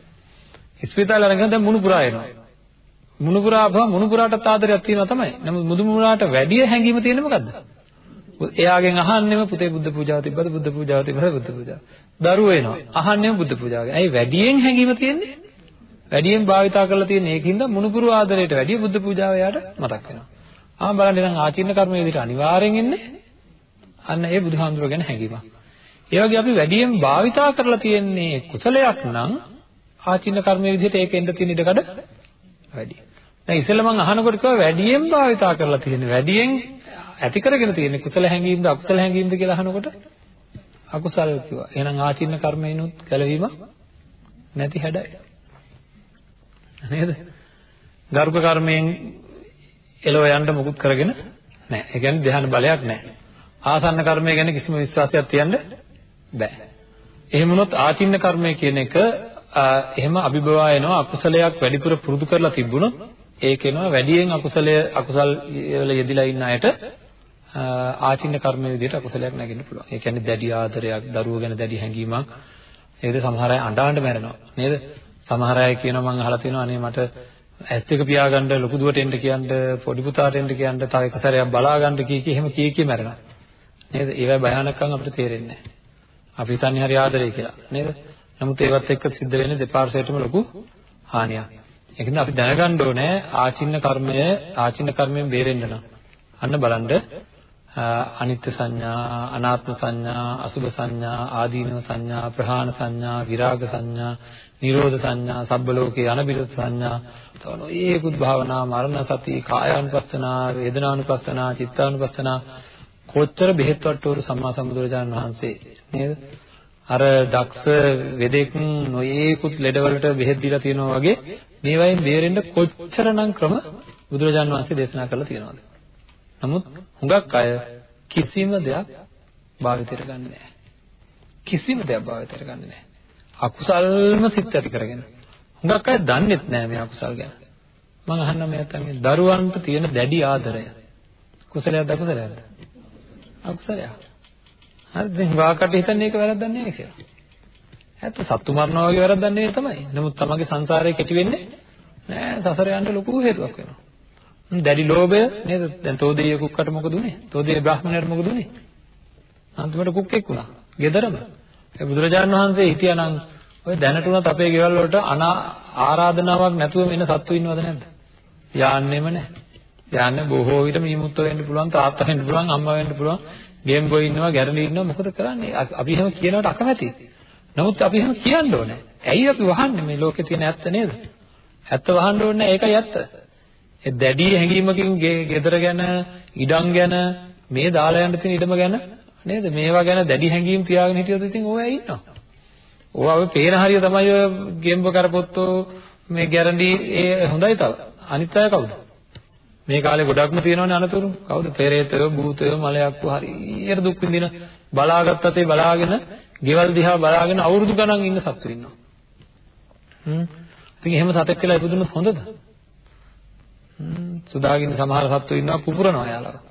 ස්පිතාලේ අරන් ගියා දැන් මුණුපුරා එනවා. මුණුපුරා බහ මුණුපුරාටත් ආදරයක් තියෙනවා තමයි. නමුත් මුදුමුරාට වැඩි හැඟීම තියෙන්නේ මොකද්ද? එයාගෙන් අහන්නෙම පුතේ බුද්ධ පූජාව තිබ්බද බුද්ධ පූජාව තිබ්බද බුද්ධ පූජාව. දරුවෝ එනවා. අහන්නෙම බුද්ධ පූජාව ගැන. ඇයි වැඩියෙන් හැඟීම තියෙන්නේ? වැඩියෙන් භාවිතා කරලා තියෙන ඒකින්ද මුණුපුරු ආදරයට වැඩිය බුද්ධ පූජාව එයාට මතක් වෙනවා. ආ බලන්න නම් ආචින්න කර්මයේ විදිහට අනිවාර්යෙන් එන්නේ අන්න ඒ බුදුහාමුදුරුවෝ ගැන හැඟීමක්. ඒ වගේ අපි වැඩියෙන් භාවිතා කරලා තියෙන්නේ කුසලයක් නම් ආචින්න කර්මයේ විදිහට ඒක එන්න තියෙන ඉඩකඩ වැඩි. දැන් ඉස්සෙල්ලා මම අහනකොට කිව්වා වැඩියෙන් භාවිතා කරලා තියෙන්නේ වැඩියෙන් ඇති කරගෙන තියෙන්නේ කුසල හැඟීම්ද අකුසල හැඟීම්ද කියලා අහනකොට අකුසල කිව්වා. එහෙනම් ආචින්න කර්මයිනුත් ගැලවීම නැති හැඩයි. නේද? ගරුක කර්මයෙන් එළව යන්න මුකුත් කරගෙන නැහැ. ඒ කියන්නේ ධ්‍යාන බලයක් නැහැ. ආසන්න කර්මය ගැන කිසිම විශ්වාසයක් තියන්න බෑ. එහෙම වුණොත් ආචින්න කර්මය කියන එක එහෙම අභිභවා එනවා අකුසලයක් වැඩිපුර පුරුදු කරලා තිබුණොත් ඒකේනවා වැඩියෙන් අකුසලය අකුසල් වල යෙදිලා ඉන්න අයට ආචින්න කර්මයේ විදිහට අකුසලයක් නැගෙන්න පුළුවන්. ඒ කියන්නේ දැඩි ආදරයක්, දරුවෝ ගැන දැඩි හැඟීමක්. ඒකද සමහර අය අඬාඬ මැරෙනවා. නේද? සමහර අය කියනවා මම අහලා තියෙනවා අනේ මට ඇස් දෙක පියාගන්න ලොකු දුවට එන්න කියන්න පොඩි පුතාට එන්න කියන්න තව එක සැරයක් බලා ගන්න කී කී එහෙම කී කී මැරෙනවා. නේද? ඒවයි භයානකම් අපිට තේරෙන්නේ නැහැ. අපි හිතන්නේ හරි ආදරේ කියලා නේද? නමුත් ඒවත් එක්ක සිද්ධ වෙන්නේ දෙපාර්ශ්වයටම ලොකු හානියක්. ඒකෙන්ද අපි දැනගන්න ඕනේ ආචින්න කර්මය ආචින්න කර්මයෙන් බේරෙන්න නම්. අන්න බලන්න අනිත්‍ය සංඥා, අනාත්ම සංඥා, අසුභ සංඥා, ආදීනව සංඥා, ප්‍රහාණ සංඥා, විරාග සංඥා, නිරෝධ සංඥා, සබ්බ ලෝකේ අනබිරත සංඥා, තවන ඒකුත් භාවනා, මරණ සති, කායානුපස්සනා, වේදනානුපස්සනා, චිත්තානුපස්සනා කොච්චර බෙහෙත් වට්ටෝරු සම්මා සම්බුදුරජාණන් වහන්සේ නේද? අර දක්ෂ වෙදෙක් නොයේකුත් ලෙඩවලට බෙහෙත් දීලා තියෙනවා වගේ මේවයින් බේරෙන්න කොච්චරනම් ක්‍රම බුදුරජාණන් වහන්සේ දේශනා කරලා තියෙනවද? නමුත් හුඟක් අය කිසිම දෙයක් භාවිතයට ගන්නෙ නැහැ. කිසිම දෙයක් භාවිතයට ගන්නෙ නැහැ. අකුසල්ම සිත් ඇති කරගෙන. හුඟක් අය දන්නෙත් නැහැ මේ අකුසල් ගැන. මම අහන්නම් මේ නැත්තම් දරුවන්ට තියෙන දැඩි ආදරය. කුසලයක්ද අකුසලයක්ද? අකුසලයක්. හරි දැන් වාකට හිතන්නේ ඒක වැරද්දක් නෙවෙයි කියලා. ඇත්ත සත්තු මරනවා වගේ වැරද්දක් නෙවෙයි තමයි. නමුත් තමගේ සංසාරය කෙටි වෙන්නේ නෑ සසර යන්න ලොකු හේතුවක් වෙනවා. දැඩි ලෝභය නේද? දැන් තෝදේය කුක්කට මොකද උනේ? තෝදේය බ්‍රාහ්මණයට මොකද උනේ? අන්තිමට කුක්කෙක් වුණා. ගෙදරම. ඒ බුදුරජාණන් වහන්සේ හිටියානම් ඔය දැනට උනත් අපේ ගෙවල් වලට ආරාධනාවක් නැතුව වෙන සත්තු ඉන්නවද නැද්ද? යන්නෙම නැහැ. යන්නේ බොහෝ විට මිනිමුත්තු වෙන්න පුළුවන්, තාත්තා වෙන්න පුළුවන්, අම්මා වෙන්න පුළුවන්, ගේම් බොයි ඉන්නවා, ගැරඬි ඉන්නවා මොකද කරන්නේ? අපි එහෙම කියනවට අකමැති. නමුත් අපි එහෙම කියන්න ඕනේ. ඇයි අපි වහන්නේ මේ ලෝකේ තියෙන ඇත්ත නේද? ඇත්ත වහන්න ඕනේ ඒකයි ඇත්ත. ඒ දැඩි හැඟීමකින් ගෙදර ගැන, ඉඩම් ගැන, මේ දාලා යන්න තියෙන ඉඩම ගැන නේද? මේවා ගැන දැඩි හැඟීම් තියාගෙන හිටියොත් ඉතින් ඕවා ඉන්නවා. ඕවා ඔය පේන හරිය තමයි ඔය ගේම්බ කරපොත්තෝ මේ ගැරන්ටි ඒ හොඳයි තව. අනිත් අය කවුද? මේ කාලේ ගොඩක්ම තියෙනවනේ අනතුරු. කවුද? පෙරේතයෝ, භූතයෝ, මලයක්කෝ හරියට දුක් විඳින බලාගත් අතේ බලාගෙන, ගෙවල් දිහා බලාගෙන අවුරුදු ගණන් ඉන්න සත්තු ඉන්නවා. හ්ම්. ඉතින් එහෙම සතෙක් කියලා ඉපදුනොත් හොඳද? හ්ම්. සුදාගින්න සමහර සත්තු ඉන්නවා පුපුරනවා යාළුවා.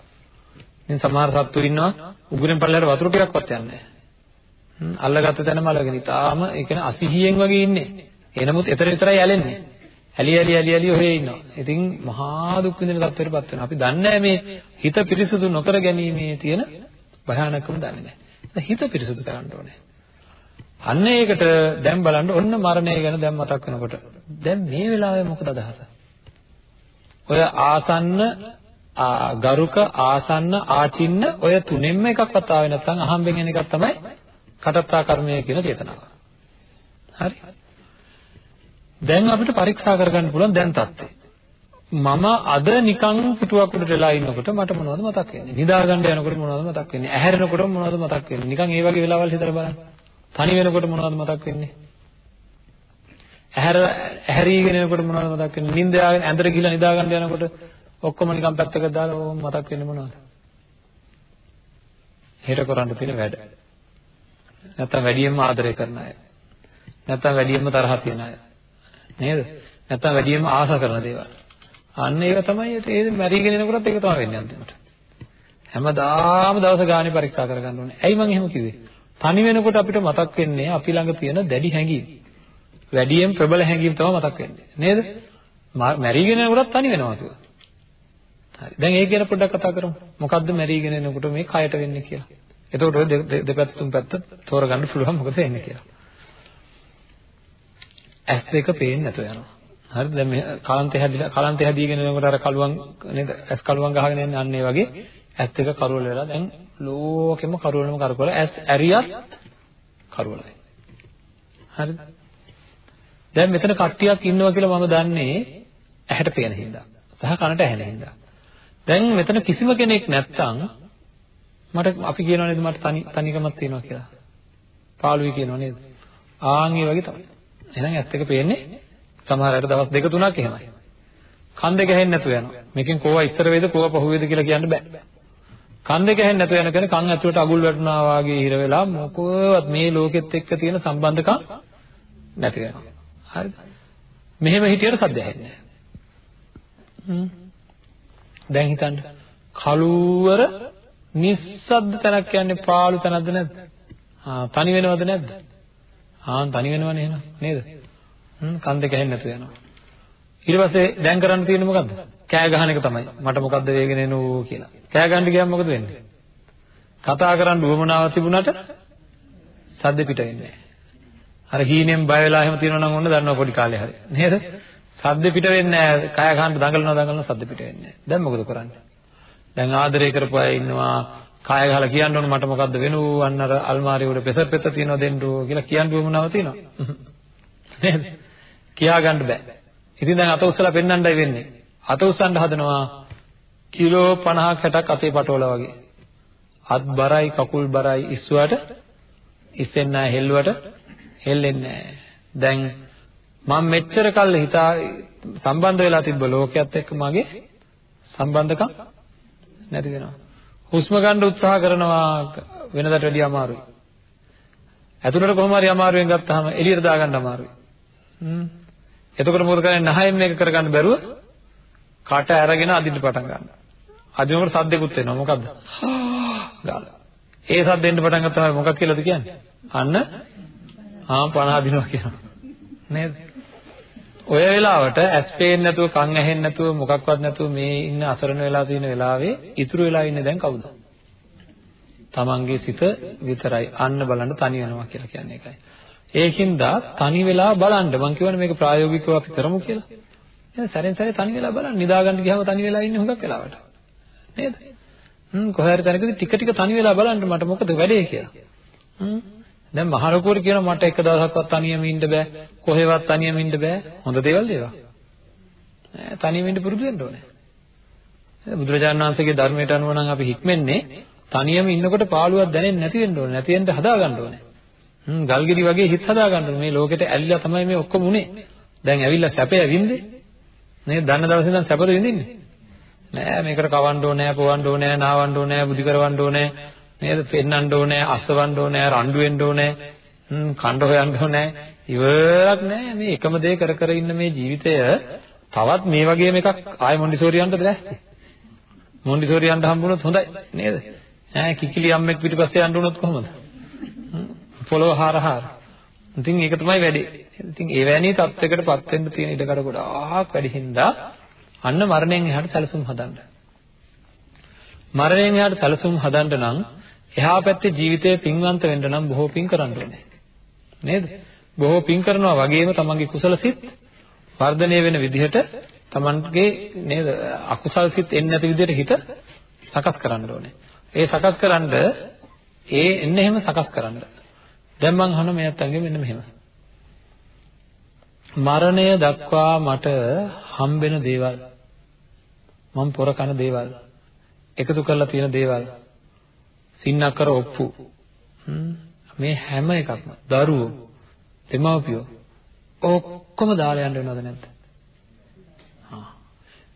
ඉතින් සමහර සත්තු ඉන්නවා උගුරෙන් පල්ලයට වතුර ටිකක්වත් යන්නේ නැහැ. හ්ම්. අල්ලගත්ත තැනම අල්ලගෙන ඉතාලම ඒ කියන්නේ අසිහියෙන් වගේ ඉන්නේ. එනමුත් ඊතර විතරයි ඇලෙන්නේ. ඇලි ඇලි ඇලි ඇලි ඔහේ ඉන්නවා. ඉතින් මහා දුක් විඳින තත්ත්වයකටපත් වෙනවා. අපි දන්නේ මේ හිත පිරිසුදු නොකර ගැනීමේ තියෙන භයානකම දන්නේ නැහැ. හිත පිරිසුදු කරන්න ඕනේ. අන්න ඒකට දැන් බලන්න ඔන්න මරණය ගැන දැන් මතක් වෙනකොට දැන් මේ වෙලාවේ මොකද අදහස? ඔය ආසන්න ගරුක ආසන්න ආචින්න ඔය තුනෙන්ම එකක්වත් ආවේ නැත්නම් අහම්බෙන් එන එකක් තමයි කටත්තා කර්මය කියන චේතනාව. හරි. දැන් අපිට පරීක්ෂා කරගන්න පුළුවන් දැන් තත්ත්වය. මම අද නිකන් පිටුවක් උඩට වෙලා ඉන්නකොට මට මොනවද මතක් වෙන්නේ? නිදා ගන්න යනකොට මොනවද මතක් වෙන්නේ? ඇහැරෙනකොට මොනවද මතක් වෙන්නේ? නිකන් ඒ වගේ වෙලාවල් හිතලා බලන්න. තනි වෙනකොට මොනවද මතක් වෙන්නේ? ඇහැර ඇහැරීගෙන යනකොට මොනවද මතක් වෙන්නේ? නිින්ද යාගෙන ඇඳට ගිහලා නිදා ගන්න යනකොට ඔක්කොම නිකන් පැත්තකට දාලා ඕම මතක් වෙන්නේ මොනවද? හෙට කරන්න තියෙන වැඩ. නැත්තම් වැඩියෙන්ම ආදරය කරන අය. නැත්තම් වැඩියෙන්ම තරහ තියන අය. නේද? නැත්තම් වැඩියෙන්ම ආස කරන දේවල්. අන්න ඒක තමයි ඒ මැරිගෙන එනකොටත් ඒක තමයි වෙන්නේ අන්තිමට. හැමදාම දවස ගානේ පරීක්ෂා කරගන්න ඕනේ. ඇයි මම එහෙම කිව්වේ? තනි වෙනකොට අපිට මතක් වෙන්නේ අපි ළඟ තියෙන දැඩි හැඟීම්. වැඩියෙන් ප්‍රබල හැඟීම් තමයි මතක් වෙන්නේ. නේද? මැරිගෙන එනකොටත් තනි වෙනවා කියලා. හරි. දැන් ඒක ගැන පොඩ්ඩක් කතා කරමු. මොකද්ද මැරිගෙන එනකොට මේ කයට වෙන්නේ කියලා. එතකොට ඔය දෙපැත්ත තුන් පැත්ත තෝරගන්න පුළුවන් මොකද වෙන්නේ කියලා. ඇස් දෙක පේන්නේ නැතුව යනවා. හරිද? දැන් මේ කලන්තේ හැදිලා කලන්තේ හැදීගෙන යනකොට අර කලුවන් නේද? ඇස් කලුවන් ගහගෙන යන්නේ අන්න ඒ වගේ ඇස් දෙක කරවල වෙලා දැන් ලෝකෙම කරවලම කරකවල ඇස් ඇරියත් කරවලයි. හරිද? දැන් මෙතන කට්ටියක් ඉන්නවා කියලා මම දන්නේ ඇහැට පේන හින්දා සහ කනට ඇහෙන හින්දා. දැන් මෙතන කිසිම කෙනෙක් නැත්තම් මට අපි කියනවා නේද මට තනි තනිකමක් තියෙනවා කියලා. පාළුවේ කියනවා නේද? ආන් ඒ වගේ තමයි. එහෙනම් ඇත්ත එක පේන්නේ සමහර අයට දවස් දෙක තුනක් එහෙමයි. කන් දෙක ඇහෙන්නේ නැතුව යනවා. මේකෙන් කෝවා ඉස්සර වේද කෝවා පහු වේද කියලා කියන්න බෑ. කන් දෙක ඇහෙන්නේ නැතුව යන කෙනා කන් ඇතුලට අගුල් වැටුණා වාගේ හිර වෙලා මොකවත් මේ ලෝකෙත් එක්ක තියෙන සම්බන්ධකම් නැති වෙනවා. හරිද? මෙහෙම හිටියට සද්ද ඇහෙන්නේ නැහැ. දැන් හිතන්න කලුවර නිස්සද්ද තැනක් කියන්නේ පාළු තැනක්ද නැද්ද? ආ තනි වෙනවද නැද්ද? ආන් තනි වෙනවනේ එහෙනම් නේද? හ්ම් කන් දෙක ඇහෙන්නේ නැතුව යනවා. ඊට පස්සේ දැන් කරන්න තියෙන්නේ මොකද්ද? කෑ ගහන එක තමයි. මට මොකද්ද වේගෙන එනෝ කියලා. කෑ ගන්න ගියාම මොකද වෙන්නේ? කතා කරන්න උවමනාවක් තිබුණාට සද්ද පිට වෙන්නේ නැහැ. අර හීනෙන් බය වෙලා එහෙම තියෙනවා නම් ඔන්න දන්නවා පොඩි කාලේ හරි. නේද? සද්ද පිට වෙන්නේ නැහැ. කය ගන්න දඟලනවා දඟලනවා සද්ද පිට වෙන්නේ නැහැ. දැන් මොකද කරන්නේ? දැන් ආදරය කරපු අය ඉන්නවා. කය ගහලා කියන්න ඕන මට මොකද්ද වෙනු අන්න අර අල්මාරිය උඩ පෙසර් පෙත්ත තියෙනවා දෙන්නෝ කියලා කියන්න උවමනාව තියෙනවා. නේද? කියා ගන්න බෑ. ඉතින් දැන් අත උස්සලා පෙන්වන්නයි වෙන්නේ. අත උස්සන්න හදනවා කිලෝ 50ක් 60ක් අතේ පටවලා වගේ. අත් බරයි කකුල් බරයි ඉස්සුවට ඉස්සෙන් නැහැ හෙල්ලුවට හෙල්ලෙන්නේ නැහැ. දැන් මම මෙච්චර කල් හිතා සම්බන්ධ වෙලා තිබ්බ ලෝකයක් එක්ක මගේ සම්බන්ධකම් නැති වෙනවා. හුස්ම ගන්න උත්සාහ කරනවා වෙනදට වැඩිය අමාරුයි. ඇතුළට කොහොම හරි අමාරුවෙන් ගත්තාම එළියට දාගන්න අමාරුයි. හ්ම්. එතකොට මොකද කරන්නේ? නහයෙන් මේක කරගන්න බැරුව කට අරගෙන අදින්න පටන් ගන්නවා. අදිනකොට සද්දෙකුත් එනවා. මොකද්ද? ගාලා. ඒ සද්දෙන්න පටන් ගත්තාම මොකක් කියලාද කියන්නේ? අන්න ආ 50 අදිනවා කියනවා. නේද? ඔය වෙලාවට ඇස් පේන්නේ නැතුව කන් ඇහෙන්නේ නැතුව මොකක්වත් නැතුව මේ ඉන්න අසරණ වෙලා තියෙන වෙලාවේ ඉතුරු වෙලා ඉන්නේ දැන් කවුද? තමන්ගේ සිත විතරයි අන්න බලන්න තනි වෙනවා කියලා කියන්නේ ඒකයි. ඒකින්ද තනි වෙලා බලන්න මම කියවනේ මේක ප්‍රායෝගිකව අපි කරමු කියලා. එහෙනම් සැරෙන් සැරේ තනි වෙලා බලන්න නිදාගන්න ගියාම තනි වෙලා ඉන්නේ හුඟක් වෙලාවට. නේද? හ්ම් කොහේ හරි තැනකදී ටික ටික තනි වෙලා බලන්න මට මොකද වැඩේ කියලා. හ්ම් දැන් මහලකුවට කියන මට එක දවසක්වත් තනියම ඉන්න බෑ. කොහෙවත් තනියම ඉන්න බෑ. හොඳ දේවල් ඒවා. ඈ තනියම ඉන්න පුරුදු වෙන්න ඕනේ. බුදුරජාණන් වහන්සේගේ ධර්මයට අනුව නම් අපි හික්මන්නේ තනියම ඉන්නකොට පාළුවක් දැනෙන්නේ නැති වෙන්න ඕනේ. නැති වෙන්න හදා ගන්න ඕනේ. හ්ම් ගල්ගෙඩි වගේ හිත හදා ගන්න ඕනේ. මේ ලෝකෙට ඇලිලා තමයි මේ ඔක්කොම උනේ. දැන් ඇවිල්ලා සැපය වින්දේ. නේද? දන්න දවසේ ඉඳන් සැපද විඳින්නේ? නෑ මේකට කවන්න ඕනේ, පොවන්න ඕනේ, නාවන්න ඕනේ, බුද්ධි කරවන්න ඕනේ. නේද? පෙන්නන්න ඕනේ, අස්සවන්න ඕනේ, රණ්ඩු වෙන්න ඕනේ, කණ්ඩ හොයන්න ඕනේ. ඉවරක් නෑ මේ එකම දේ කර කර ඉන්න මේ ජීවිතය තවත් මේ වගේම එකක් ආය මොන්ඩිසෝරියන්ටද ලෑස්ති? මොන්ඩිසෝරියන්ට හම්බුනොත් හොඳයි නේද? ඈ කිකිලි අම්මෙක් පිටිපස්සේ යන්න උනොත් කොහොමද? පොළොව හාර හාර. ඉතින් ඒක තමයි වැඩේ. ඉතින් ඒ වැනි තත්යකටපත් වෙන්න තියෙන ඉඩකඩ ගොඩාක් වැඩි හින්දා අන්න මරණයෙන් එහාට සැලසුම් හදන්න. මරණයෙන් එහාට සැලසුම් හදන්න නම් එහා පැත්තේ ජීවිතේ පින්වන්ත වෙන්න නම් බොහෝ පින් කරන්න ඕනේ. නේද? බොහෝ පින් කරනවා වගේම තමන්ගේ කුසල සිත් වර්ධනය වෙන විදිහට තමන්ගේ නේද අකුසල් සිත් එන්නේ නැති විදිහට හිත සකස් කරන්න ඕනේ. ඒ සකස් කරන්ඩ ඒ එන්න එහෙම සකස් කරන්න. දැන් මං අහන මෙයත් අංගෙ මෙන්න මෙහෙම. මරණය දක්වා මට හම්බෙන දේවල් මම පොර කන දේවල් එකතු කරලා තියෙන දේවල් සින්නකර ඔප්පු මේ හැම එකක්ම දරුවෝ දෙමව්පියෝ ඔක්කොම දාලා යන්න වෙනවද නැද්ද? හා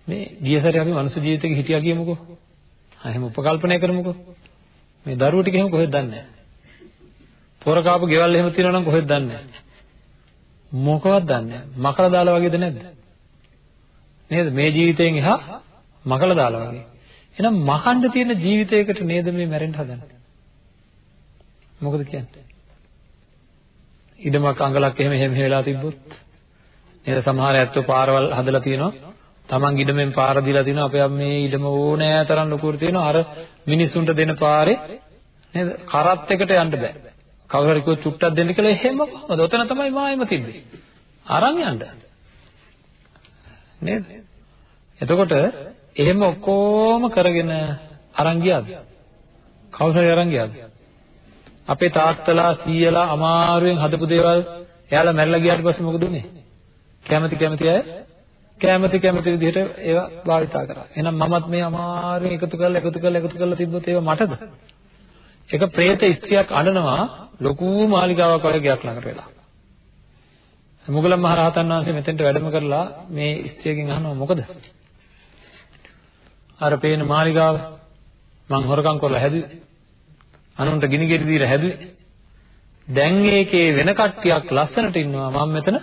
මේ ගියසරේ අපි මනුස්ස ජීවිතේ හිටියා කියමුකෝ. ආ එහෙම උපකල්පනය කරමුකෝ. මේ දරුවෝ ටික එහෙම කොහෙද දන්නේ නැහැ. පොර කාපු ගෙවල් එහෙම තියෙනවා නම් කොහෙද දන්නේ නැහැ. මොකවත් දන්නේ නැහැ. මකලා දාලා වගේද නැද්ද? නේද? මේ ජීවිතයෙන් එහා මකලා දාලා වගේ. එහෙනම් මකන්න තියෙන ජීවිතයකට නේද මේ මැරෙන්න හදන්නේ? මොකද කියන්නේ? ඉඩමක් අඟලක් එහෙම එහෙම වෙලා තිබ්බොත් නේද සමහර ඇත්තෝ පාරවල් හදලා තියෙනවා. Taman ඉඩමෙන් පාර දීලා තිනවා අපේ මේ ඉඩම ඕනෑ තරම් ලොකුවට තියෙනවා. අර මිනිස්සුන්ට දෙන පාරේ නේද කරත් එකට යන්න බෑ. කවුරු හරි කිව්වොත් චුට්ටක් දෙන්න කියලා එහෙම කොහොමද? ඔතන තමයි මායම තිබ්බේ. අරන් යන්න. නේද? එතකොට එහෙම ඔක්කොම කරගෙන අරන් ගියාද? කවුරු හරි අරන් ගියාද? අපේ තාත්තලා සීයලා අමාරුවෙන් හදපු දේවල් එයාලා මැරිලා ගියාට පස්සේ මොකද උනේ? කැමති කැමති අය කැමති කැමති විදිහට ඒවා භාවිතා කරා. එහෙනම් මමත් මේ අමාරුවෙන් එකතු කරලා එකතු කරලා එකතු කරලා තිබ්බොත් ඒවා මටද? එක പ്രേත ස්ත්‍රියක් අඬනවා ලොකු මාලිගාවක් වගේ ගයක් ළඟට වෙලා. මුගලන් මහ රහතන් වහන්සේ මෙතෙන්ට වැඩම කරලා මේ ස්ත්‍රියකින් අහනවා මොකද? අර පේන මාලිගාව මං හොරකම් කරලා හැදුවේ. අනුන්ට ගිනි ගෙඩි දීලා හැදුවේ. දැන් ඒකේ වෙන කට්ටියක් ලස්සනට ඉන්නවා මම මෙතන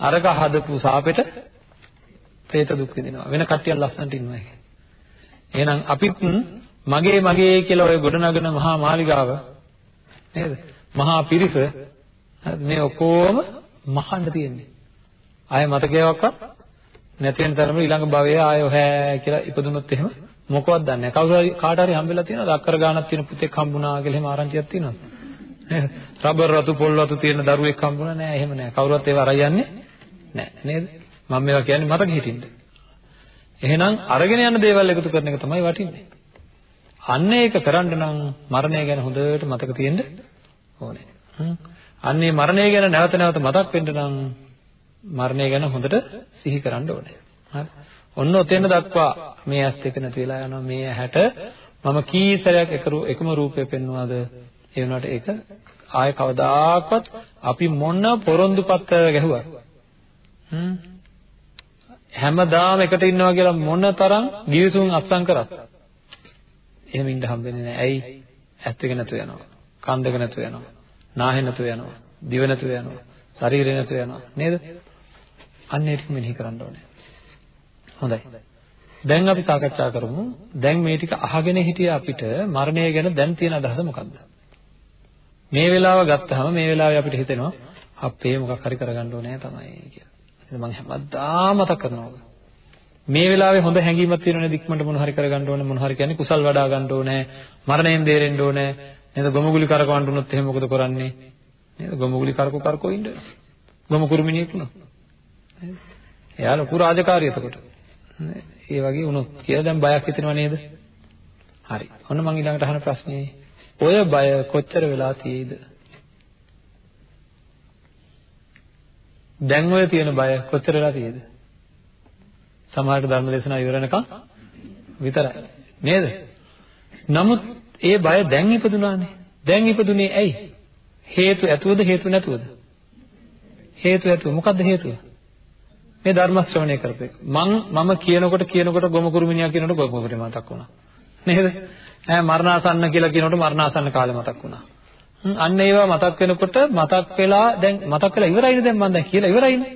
අරක හදපු සාපෙට പ്രേත දුක් විඳිනවා. වෙන කට්ටියක් ලස්සනට ඉන්නවා ඒක. එහෙනම් අපිත් මගේ මගේ කියලා ඔය ගොඩනගන මහා මාලිගාව නේද? මහා පිරිස මේ ඔක්කොම මහන්න තියෙන්නේ. ආය මතකයක්වත් නැති වෙන තරම ඊළඟ භවයේ ආය ඔහැ කියලා ඉපදුනොත් එහෙම මොකවත් දන්නේ නැහැ. කවුරු හරි කාට හරි හම්බෙලා තියෙනවද? අක්කර ගානක් තියෙන පුතෙක් හම්බුණා කියලා එහෙම ආරංචියක් තියෙනවද? නේද? රබර් රතු පොල් රතු තියෙන දරුවෙක් හම්බුණා නෑ එහෙම නෑ. කවුරුත් ඒව අරයි යන්නේ නෑ නේද? මම මේවා කියන්නේ මතක හිටින්න. එහෙනම් අරගෙන යන දේවල් එකතු කරන එක තමයි වටින්නේ. අන්න ඒක කරන්න නම් මරණය ගැන හොඳට මතක තියෙන්න ඕනේ. අන්නේ මරණය ගැන නැවත නැවත මතක් වෙන්න නම් මරණය ගැන හොඳට සිහි කරන්න ඕනේ. හරි. ඔන්න ඔතෙන් දක්වා මේ ඇස් දෙක නැති වෙලා යනවා මේ ඇහැට මම කී සැරයක් එකම රූපය පෙන්වනවාද ඒ වුණාට ඒක ආය කවදාකවත් අපි මොන පොරොන්දු පත්‍ර ගැහුවා හ්ම් හැමදාම එකට ඉන්නවා කියලා මොන තරම් ගිවිසුම් අත්සන් කරත් එහෙම ඉන්න හම්බෙන්නේ නැහැ. ඇයි? ඇස් දෙක නැතුව යනවා. කන් දෙක නැතුව යනවා. නාහෙ නැතුව යනවා. දිව නැතුව යනවා. ශරීරය නැතුව යනවා. නේද? අන්න ඒක මෙනෙහි කරන්න ඕනේ. හොඳයි. දැන් අපි සාකච්ඡා කරමු. දැන් මේ ටික අහගෙන හිටිය අපිට මරණය ගැන දැන් තියෙන අදහස මොකක්ද? මේ වෙලාව ගත්තාම මේ වෙලාවේ අපිට හිතෙනවා අපේ මොකක් හරි කරගන්න ඕනේ තමයි කියලා. මම හැමදාම මතක් කරනවා. මේ වෙලාවේ හොඳ හැඟීමක් තියෙනවනේ දික්මන්ට මොන හරි කරගන්න ඕනේ මොන හරි කියන්නේ කුසල් වඩා ගන්න ඕනේ මරණයෙන් බේරෙන්න ඕනේ නේද ගොමුගුලි කරකවන්න උනොත් එහෙම මොකද කරන්නේ නේද ගොමුගුලි කරකෝ කරකෝ ඉන්න ගොමු කුරුමිනියෙක් උනොත් එයා ලොකු රාජකාරිය එතකොට ඒ වගේ වුණොත් කියලා දැන් බයක් හිතෙනව නේද හරි ඔන්න මම ඊළඟට අහන ප්‍රශ්නේ ඔය බය කොච්චර වෙලා තියෙයිද දැන් ඔය තියෙන බය කොච්චර වෙලා තියෙයිද සමහරට ධර්ම දේශනාව ඉවර වෙනකම් විතරයි නේද? නමුත් ඒ බය දැන් ඉපදුනානේ. දැන් ඉපදුනේ ඇයි? හේතු ඇතුවද හේතු නැතුවද? හේතු ඇතුව. මොකද්ද හේතුව? මේ ධර්ම ශ්‍රවණය කරපේක. මං මම කියනකොට කියනකොට ගොම කුරුමිනියා කියනකොට ගොම කුරුමිනිය මතක් වුණා. නේද? ඈ මරණාසන්න කියලා කියනකොට මරණාසන්න කාලේ මතක් වුණා. අන්න ඒවා මතක් වෙනකොට මතක් වෙලා දැන් මතක් වෙලා ඉවරයිනේ දැන් මම දැන් කියලා ඉවරයිනේ.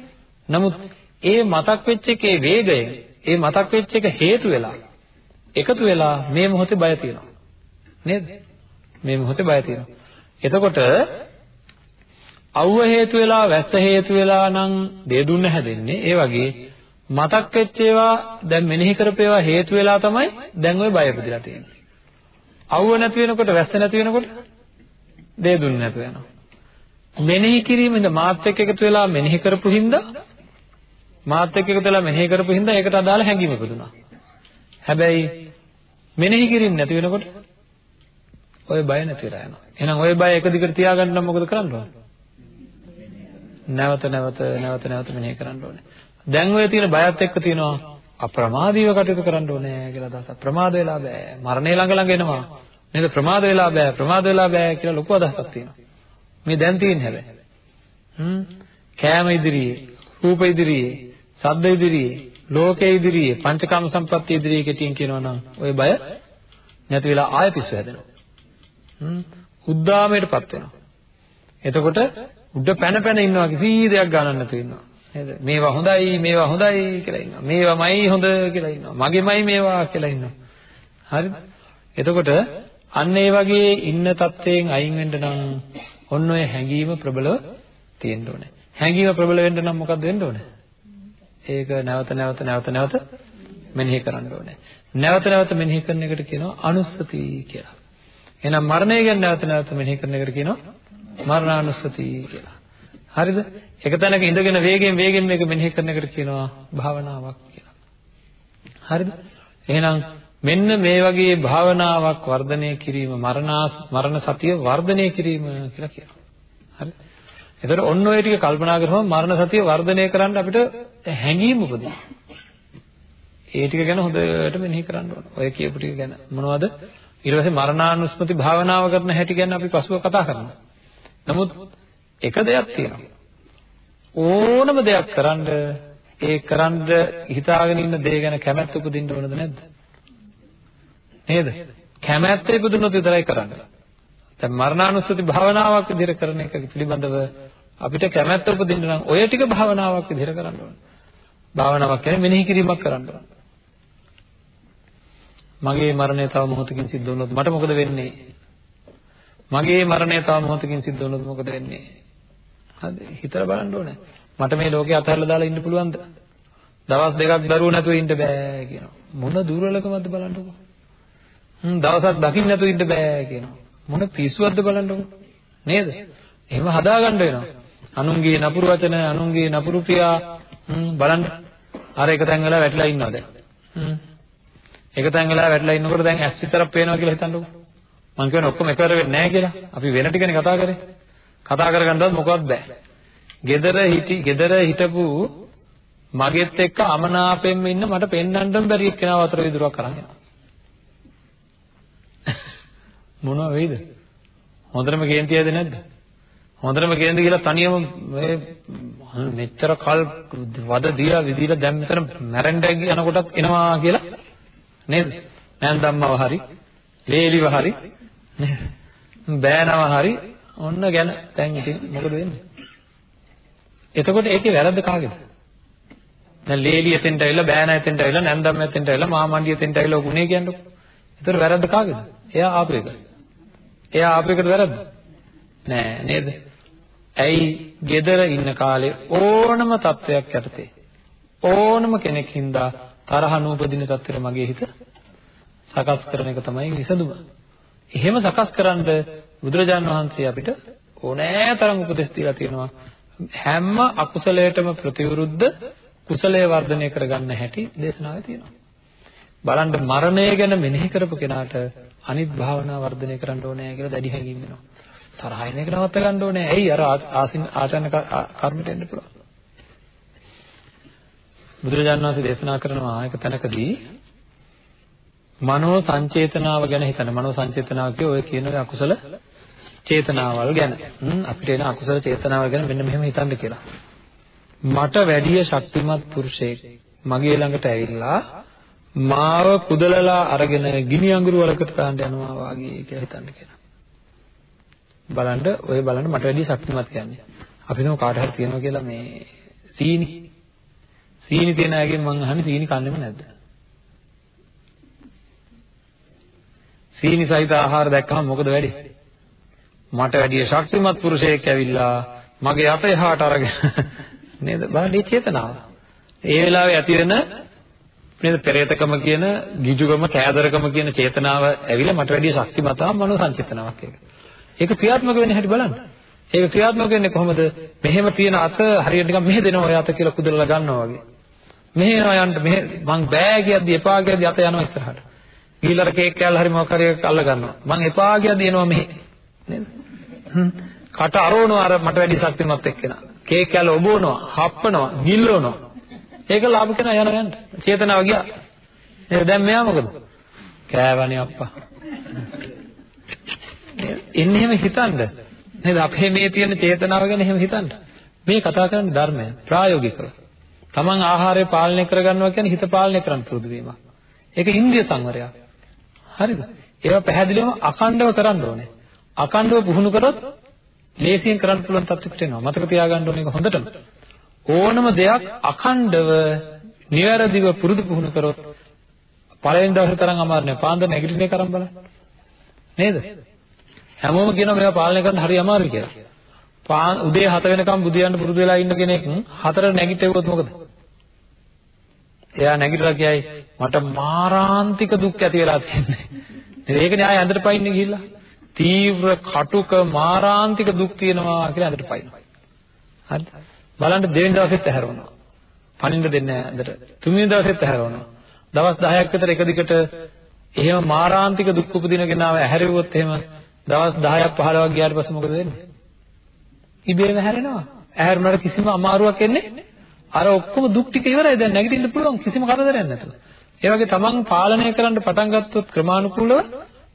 නමුත් ඒ මතක් වෙච්ච එකේ වේගය ඒ මතක් වෙච්ච එක හේතු වෙලා එකතු වෙලා මේ මොහොතේ බය තියෙනවා නේද මේ මොහොතේ බය තියෙනවා එතකොට අවුව හේතු වෙලා වැස්ස හේතු වෙලා නම් දෙදුන්න හැදෙන්නේ ඒ වගේ මතක් වෙච්ච ඒවා දැන් මෙනෙහි කරපේවා හේතු වෙලා තමයි දැන් ওই බය ඉපදිලා තියෙන්නේ අවුව නැති වෙනකොට වැස්ස නැති වෙනකොට දෙදුන්න නැතු වෙනවා මෙනෙහි කිරීමෙන්ද මාත් එක්ක එකතු වෙලා මෙනෙහි කරපු හින්දා මාත් එක්ක එකතු වෙලා මෙනෙහි කරපු හින්දා ඒකට අදාළ හැඟීම ඉපදුනා. හැබැයි මෙනෙහි කිරීම නැති වෙනකොට ওই බය නැති වෙලා යනවා. එහෙනම් ওই බය එක දිගට තියාගන්න නම් මොකද කරන්න ඕන? නැවත නැවත නැවත නැවත මෙනෙහි කරන්න ඕනේ. දැන් ඔය තියෙන බයත් එක්ක තියෙනවා අප්‍රමාදීව කටයුතු කරන්න ඕනේ කියලා අදහසක්. ප්‍රමාද වෙලා බෑ. මරණය ළඟ ළඟ එනවා. නේද? ප්‍රමාද වෙලා බෑ. ප්‍රමාද වෙලා බෑ කියලා ලොකු අදහසක් තියෙනවා. මේ දැන් තියෙන හැබැයි. හ්ම් කෑම ඉදිරියේ, රූප ඉදිරියේ, සද්ද ඉදිරියේ, ලෝකයේ ඉදිරියේ, පංචකාම සම්පත්තිය ඉදිරියේ කෙටියෙන් කියනවා නම් ওই බය නැති වෙලා ආය පිස්සු හැදෙනවා. හ්ම් උද්දාමයටපත් වෙනවා. එතකොට උඩ පැන පැන ඉන්නවා කිසි දෙයක් ගණන් නැතුව ඉන්නවා. නේද? මේවා හොඳයි, මේවා හොඳයි කියලා ඉන්නවා. මේවාමයි හොඳ කියලා ඉන්නවා. මගේමයි මේවා කියලා ඉන්නවා. හරිද? එතකොට අන්න ඒ වගේ ඉන්න තත්වයෙන් අයින් වෙන්න නම් ඔන්න ඔය හැඟීම ප්‍රබලව තියෙන්න ඕනේ. හැඟීම ප්‍රබල වෙන්න නම් මොකක්ද වෙන්න ඕනේ? ඒක නැවත නැවත නැවත නැවත මෙනෙහි කරන්න ඕනේ. නැවත නැවත මෙනෙහි කරන එකට කියනවා අනුස්සති කියලා. එහෙනම් මරණය ගැන නැවත නැවත මෙනෙහි කරන එකට කියනවා මරණානුස්සති කියලා. හරිද? එක තැනක ඉඳගෙන වේගෙන් වේගෙන් මේක මෙනෙහි කරන එකට කියනවා භාවනාවක් කියලා. හරිද? එහෙනම් මෙන්න මේ වගේ භාවනාවක් වර්ධනය කිරීම මරණාස් මරණ සතිය වර්ධනය කිරීම කියලා කියනවා. හරි? එතකොට ඔන්න ඔය ටික කල්පනා කරපුවම මරණ සතිය වර්ධනය කරන්න අපිට හැඟීම් උපදිනවා. ඒ ටික ගැන හොඳට මෙනෙහි කරන්න ඕන. ඔය කියපු ටික ගැන මොනවද? ඊට පස්සේ මරණානුස්මති භාවනාව කරන හැටි ගැන අපි පසුව කතා කරනවා. නමුත් එක දෙයක් තියෙනවා. ඕනම දෙයක් කරන්න ඒ කරන්න හිතාගෙන ඉන්න දේ ගැන කැමැත්ත උපදින්න ඕනද නැද්ද? නේද? කැමැත්ත ඉපදුනොත් විතරයි කරන්නේ. දැන් මරණානුස්සති භාවනාවක් විදිහට කරන එක පිළිබඳව අපිට කැමැත්ත උපදින්න නම් ඔය ටික භාවනාවක් විදිහට කරන්න ඕනේ. භාවනාවක් කියන්නේ මෙනෙහි කිරීමක් කරන්න ඕනේ. මගේ මරණය තව මොහොතකින් සිද්ධ වුණොත් මට මොකද වෙන්නේ? මගේ මරණය තව මොහොතකින් සිද්ධ වුණොත් මොකද වෙන්නේ? හරිද? හිතලා බලන්න ඕනේ. මට මේ ලෝකේ අතහැරලා දාලා ඉන්න පුළුවන්ද? දවස් දෙකක් දරුවෝ නැතුව ඉන්න බෑ කියනවා. මොන දුර්වලකමක්ද බලන්නකෝ. හ්ම් දවසක් දකින්න නැතුව ඉන්න බෑ කියනවා. මොන පිස්සුවක්ද බලන්නකෝ. නේද? එහෙම හදාගන්න වෙනවා. අනුන්ගේ නපුරු වචන, අනුන්ගේ නපුරු ක්‍රියා හ්ම් බලන්න. අර එක තැන් වල වැටලා ඉන්නවා දැන්. හ්ම්. එක තැන් වල වැටලා ඉන්නකොට දැන් ඇස් විතරක් පේනවා කියලා හිතන්නකෝ. මං කියන්නේ ඔක්කොම එකවර වෙන්නේ නැහැ කියලා. අපි වෙන ටිකනේ කතා කරේ. කතා කරගන්නවත් මොකවත් බෑ. gedara hiti gedara හිටපු මගෙත් එක්ක අමනාපෙන්ම ඉන්න මට පෙන්වන්නම බැරි එක්කෙනා වතර විදුරක් අරන් යනවා. මොනවා වෙයිද? හොඳටම කේන්තියද නැද්ද? හොඳටම කේන්ති කියලා තනියම මේ මෙච්චර කල් වද දීලා විදිලා දැන් මෙතන මැරෙන්න යනකොටත් එනවා කියලා නේද? නැන්දම්මව හරි, ලේලිව හරි නේද? බෑනව හරි ඔන්න ගැන දැන් ඉතින් මොකද වෙන්නේ? එතකොට ඒකේ වැරද්ද කාගේද? දැන් ලේලිය එතෙන්ට ඇවිල්ලා බෑනා එතෙන්ට ඇවිල්ලා නැන්දම්ම එතෙන්ට ඇවිල්ලා මාමණ්ඩිය එතෙන්ට ඇවිල්ලා ගුණේ කියන්නකො. ඒතර වැරද්ද කාගේද? එයා ආපු එක. එයා ආපු එකට වැරද්ද? නෑ නේද? ඇයි gedara ඉන්න කාලේ ඕනම තත්වයක් යටතේ ඕනම කෙනෙක් හින්දා තරහ නූපදින තත්ත්වෙට මගේ හිත සකස් කරන එක තමයි විසඳුම. එහෙම සකස් කරන්න බුදුරජාන් වහන්සේ අපිට ඕනෑතරම් උපදෙස් දීලා තියෙනවා. හැම අකුසලයකටම ප්‍රතිවිරුද්ධ කුසලයේ වර්ධනය කරගන්න හැටි දේශනාවේ තියෙනවා. බලන්න මරණය ගැන මෙනෙහි කරපු කෙනාට අනිත් භාවනා වර්ධනය කරන්න ඕනේ කියලා දැඩි හැඟීම් වෙනවා. තරහ එන එක නවත්ත ගන්න ඕනේ. ඇයි අර ආසින් ආචාර්ය කර්මයට එන්න පුළුවන්. බුදුරජාණන් වහන්සේ දේශනා කරනවා එක තැනකදී මනෝ සංචේතනාව ගැන හිතන්න. මනෝ සංචේතනාව කිය ඔය කියන අකුසල චේතනාවල් ගැන. අපිට එන අකුසල චේතනාවල් ගැන මෙන්න මෙහෙම හිතන්න කියලා. මට වැඩිය ශක්තිමත් පුරුෂයෙක් මගේ ළඟට ඇවිල්ලා මාව කුදලලා අරගෙන ගිනි අඟුරු වලකට දාන්න යනවා වාගේ කියලා හිතන්න කියලා. බලන්න ඔය බලන්න මට වැඩිය ශක්තිමත් කියන්නේ. අපි හිතමු කාට හරි තියෙනවා කියලා මේ සීනි. සීනි තියෙන අයගෙන් මං අහන්නේ සීනි කන්නේම නැද්ද? සීනි සහිත ආහාර දැක්කම මොකද වෙන්නේ? මට වැඩිය ශක්තිමත් පුරුෂයෙක් ඇවිල්ලා මගේ අත එහාට අරගෙන නේද? බලන්න මේ චේතනාව. ඒ වෙලාවේ ඇති වෙන නේද පෙරේතකම කියන ගිජුකම කෑදරකම කියන චේතනාව ඇවිල්ලා මට වැඩිය ශක්තිමත්ව මනෝ සංචේතනාවක් ඒක. ඒක ක්‍රියාත්මක වෙන්නේ හැටි බලන්න. ඒක ක්‍රියාත්මක වෙන්නේ කොහොමද? මෙහෙම තියෙන අත හරියට නිකන් මෙහෙ දෙනවා ඔය අත කියලා කුදලලා ගන්නවා වගේ. මෙහෙ යනවා යන්න මෙහෙ මං බෑ කියද්දි එපා කියද්දි අත යනවා ඉස්සරහට. ගිහිල්ලා කේක් කෑල්ල හරි මොකක් හරි එකක් අල්ල ගන්නවා. මං එපා කියද්දි එනවා මෙහෙ. නේද? කට අරවනවා අර මට වැඩි ශක්තිමත් එක්කෙනා. කේක් කෑල්ල ඔබවනවා, හප්පනවා, ගිල්ලවනවා. ඒක ලාභ කෙනා යනවා යන්න. චේතනාව ගියා. නේද? දැන් මෙයා මොකද? කෑවනේ අප්පා. එන්නේ එහෙම හිතන්න. නේද? අපේ මේ තියෙන චේතනාව ගැන එහෙම හිතන්න. මේ කතා කරන්නේ ධර්මය ප්‍රායෝගිකව. තමන් ආහාරය පාලනය කරගන්නවා කියන්නේ හිත පාලනය කරන්න පුරුදු වීම. ඒක ඉන්ද්‍රිය සංවරයක්. හරිද? ඒවා පැහැදිලිවම අඛණ්ඩව කරන්න ඕනේ. අඛණ්ඩව පුහුණු කරොත් ලේසියෙන් කරන්න පුළුවන් තත්ත්වයකට එනවා. මතක තියාගන්න ඕනේ ඒක හොඳටම. ඕනම දෙයක් අඛණ්ඩව නිවැරදිව පුරුදු පුහුණු කරොත් පළවෙනි දවසේ තරම් අමාරු නෑ. පාන්දර නැගිටින එක අරන් බලන්න. නේද? හැමෝම කියනවා මේවා පාලනය කරන්න හරි අමාරුයි කියලා. පාන් උදේ 7 වෙනකම් බුදියන්න පුරුදු වෙලා ඉන්න කෙනෙක් හතර නැගිටෙව්වොත් මොකද? එයා නැගිටලා කියයි මට මාරාන්තික දුක් ඇති වෙලා තියෙන්නේ. ඒකනේ ආය ඇඳට පයින්නේ ගිහිල්ලා. තීව්‍ර කටුක මාරාන්තික දුක් තියෙනවා කියලා ඇඳට පයින්නවා. හරිද? බලන්න දෙවෙනි දවසෙත් ඇහැරවනවා. පණින්න දෙන්නේ නැහැ ඇඳට. තුන්වෙනි දවසෙත් ඇහැරවනවා. දවස් 10ක් විතර එක දිගට එහෙම මාරාන්තික දුක් උපදින කෙනාව ඇහැරෙව්වොත් එහෙම දවස් 10ක් 15ක් ගියාට පස්සේ මොකද වෙන්නේ? ඉබේම හැරෙනවා. ඇහැරුණාට කිසිම අමාරුවක් එන්නේ අර ඔක්කොම දුක් ටික ඉවරයි දැන් නැගිටින්න පුළුවන් කිසිම කරදරයක් නැතුව. ඒ වගේ තමන් පාලනය කරන්න පටන් ගත්තොත් ක්‍රමානුකූලව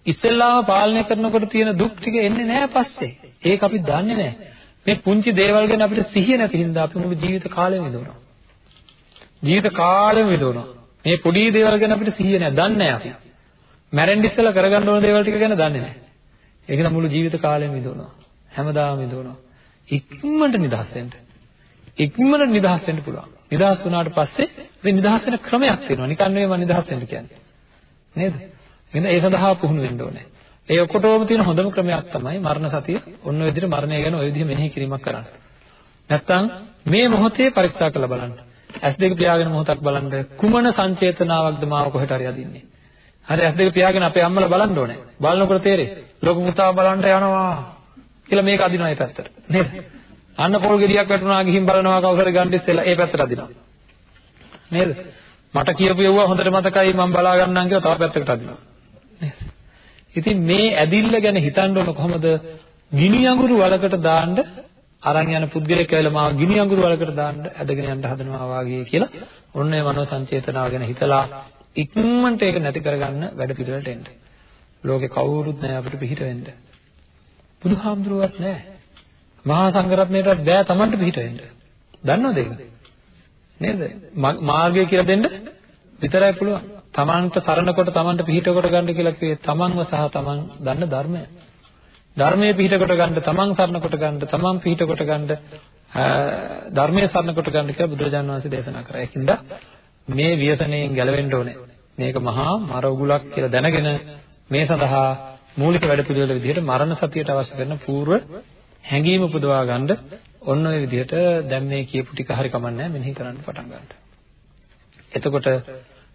ඉස්සෙල්ලාම පාලනය කරනකොට තියෙන දුක් ටික එන්නේ නැහැ පස්සේ. ඒක අපි දන්නේ නැහැ. මේ පුංචි දේවල් ගැන අපිට සිහිය නැති හින්දා අපි මුළු ජීවිත කාලෙම විඳවනවා. ජීවිත කාලෙම විඳවනවා. මේ පොඩි දේවල් ගැන අපිට සිහිය නැහැ. දන්නේ නැහැ අපි. මැරෙන්න ඉස්සෙල්ලා කරගන්න ඕන දේවල් ටික ගැන දන්නේ නැහැ. ඒක නම් මුළු ජීවිත කාලෙම විඳවනවා. හැමදාම විඳවනවා. ඉක්මනට නිදහස් වෙන්න. ඉක්මනට නිදහස් වෙන්න පුළුවන්. නිදහස් වුණාට පස්සේ මේ නිදහස් වෙන ක්‍රමයක් තියෙනවා. නිකන් නෙවෙයි මම නිදහස් වෙන්න කියන්නේ. නේද? එහෙනම් ඒ සඳහා පුහුණු වෙන්න ඕනේ. ඒ ඔකොටම තියෙන හොඳම ක්‍රමයක් තමයි මරණ සතිය. ඔන්න ඔය විදිහට මරණය ගැන ඔය විදිහ මෙනෙහි කිරීමක් කරන්න. නැත්තම් මේ මොහොතේ පරීක්ෂා කරලා බලන්න. ඇස් දෙක පියාගෙන මොහොතක් බලන්න කුමන සංචේතනාවක්ද මාව කොහෙට හරි අදින්නේ. හරි ඇස් දෙක පියාගෙන අපේ අම්මලා බලන්න ඕනේ. බලනකොට තේරෙයි. ලොකු පුතා බලන්න යනවා කියලා මේක අදිනවා ඒ පැත්තට. නේද? අන්න පොල් ගෙඩියක් වැටුණා ගිහින් බලනවා කවුරු හරි ගන්න ඉස්සෙල්ලා ඒ පැත්තට අදිනවා. නේද? මට කියපු යවුවා හොඳට මතකයි මම බලා ගන්නම් කියලා තව පැත්තකට අදිනවා. නේද? ඉතින් මේ ඇදිල්ල ගැන හිතන්න ඕන කොහොමද? ගිනි අඟුරු වලකට දාන්න අරන් යන පුද්ගලයෙක් කියලා මාව ගිනි අඟුරු වලකට දාන්න ඇදගෙන යන්න හදනවා වාගේ කියලා ඔන්න ඒ මනෝ සංචේතනාව ගැන හිතලා ඉක්මනට ඒක නැති කරගන්න වැඩ පිළිවෙලට එන්න. ලෝකේ කවුරුත් නැහැ අපිට පිහිට වෙන්න. බුදුහාමුදුරුවත් නැහැ. මහා සංඝරත්නයටත් බෑ Tamanට පිහිට වෙන්න. දන්නවද ඒක? නේද? මාර්ගය කියලා දෙන්න විතරයි පුළුවන්. Tamanට සරණ කොට Tamanට පිහිට කොට ගන්න කියලා කිව්වේ Tamanව සහ Taman දන්න ධර්මය. ධර්මයේ පිහිට කොට ගන්න, Taman සරණ කොට ගන්න, Taman පිහිට කොට ගන්න, ධර්මයේ සරණ කොට ගන්න කියලා බුදුරජාණන් වහන්සේ දේශනා කරා. ඒකින්ද මේ ව්‍යසනයෙන් ගැලවෙන්න ඕනේ. මේක මහා මර උගුලක් කියලා දැනගෙන මේ සඳහා මූලික වැඩපිළිවෙල විදිහට මරණ සතියට අවශ්‍ය කරන పూర్ව හැඟීම උපදවා ගන්න ඔන්න ඔය විදිහට දැන් මේ කියපු ටික හරි කමන්නේ මෙනෙහි කරන්න පටන් ගන්න. එතකොට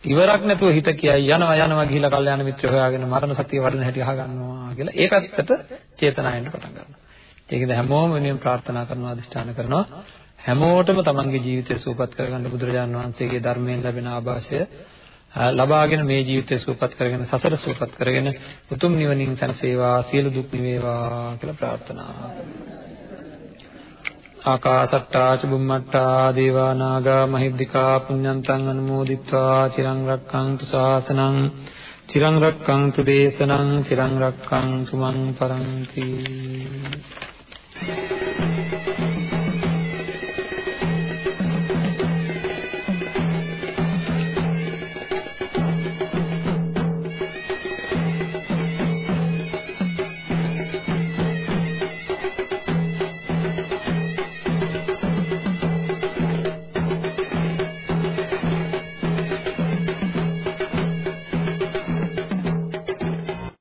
ඉවරක් නැතුව හිත කියයි යනවා යනවා ගිහිලා කල්යාණ මිත්‍ර හොයාගෙන මරණ සතිය වඩන හැටි අහගන්නවා කියලා ඒ පැත්තට චේතනාවෙන් පටන් ගන්නවා. ඒකද හැමෝම වෙනුවෙන් ප්‍රාර්ථනා කරනවා අදිෂ්ඨාන කරනවා හැමෝටම තමන්ගේ ජීවිතය සූපත් කරගන්න බුදුරජාණන් වහන්සේගේ ධර්මයෙන් ලැබෙන ආభాෂය ලබාගෙන මේ ජීවිතය සූපත් කරගෙන සසර සූපත් කරගෙන උතුම් නිවනින් සැනසේවා සියලු දුක් නිවේවා කියලා ප්‍රාර්ථනා කරනවා. ආකාසට්ටා ච බුම්මට්ටා දේවා නාග මහිද්దికා පුඤ්ඤන්තං අනුමෝදිත්වා චිරං රක්ඛන්තු ශාසනං චිරං රක්ඛන්තු දේශනං චිරං රක්ඛන්තු මං පරන්ති Thank you.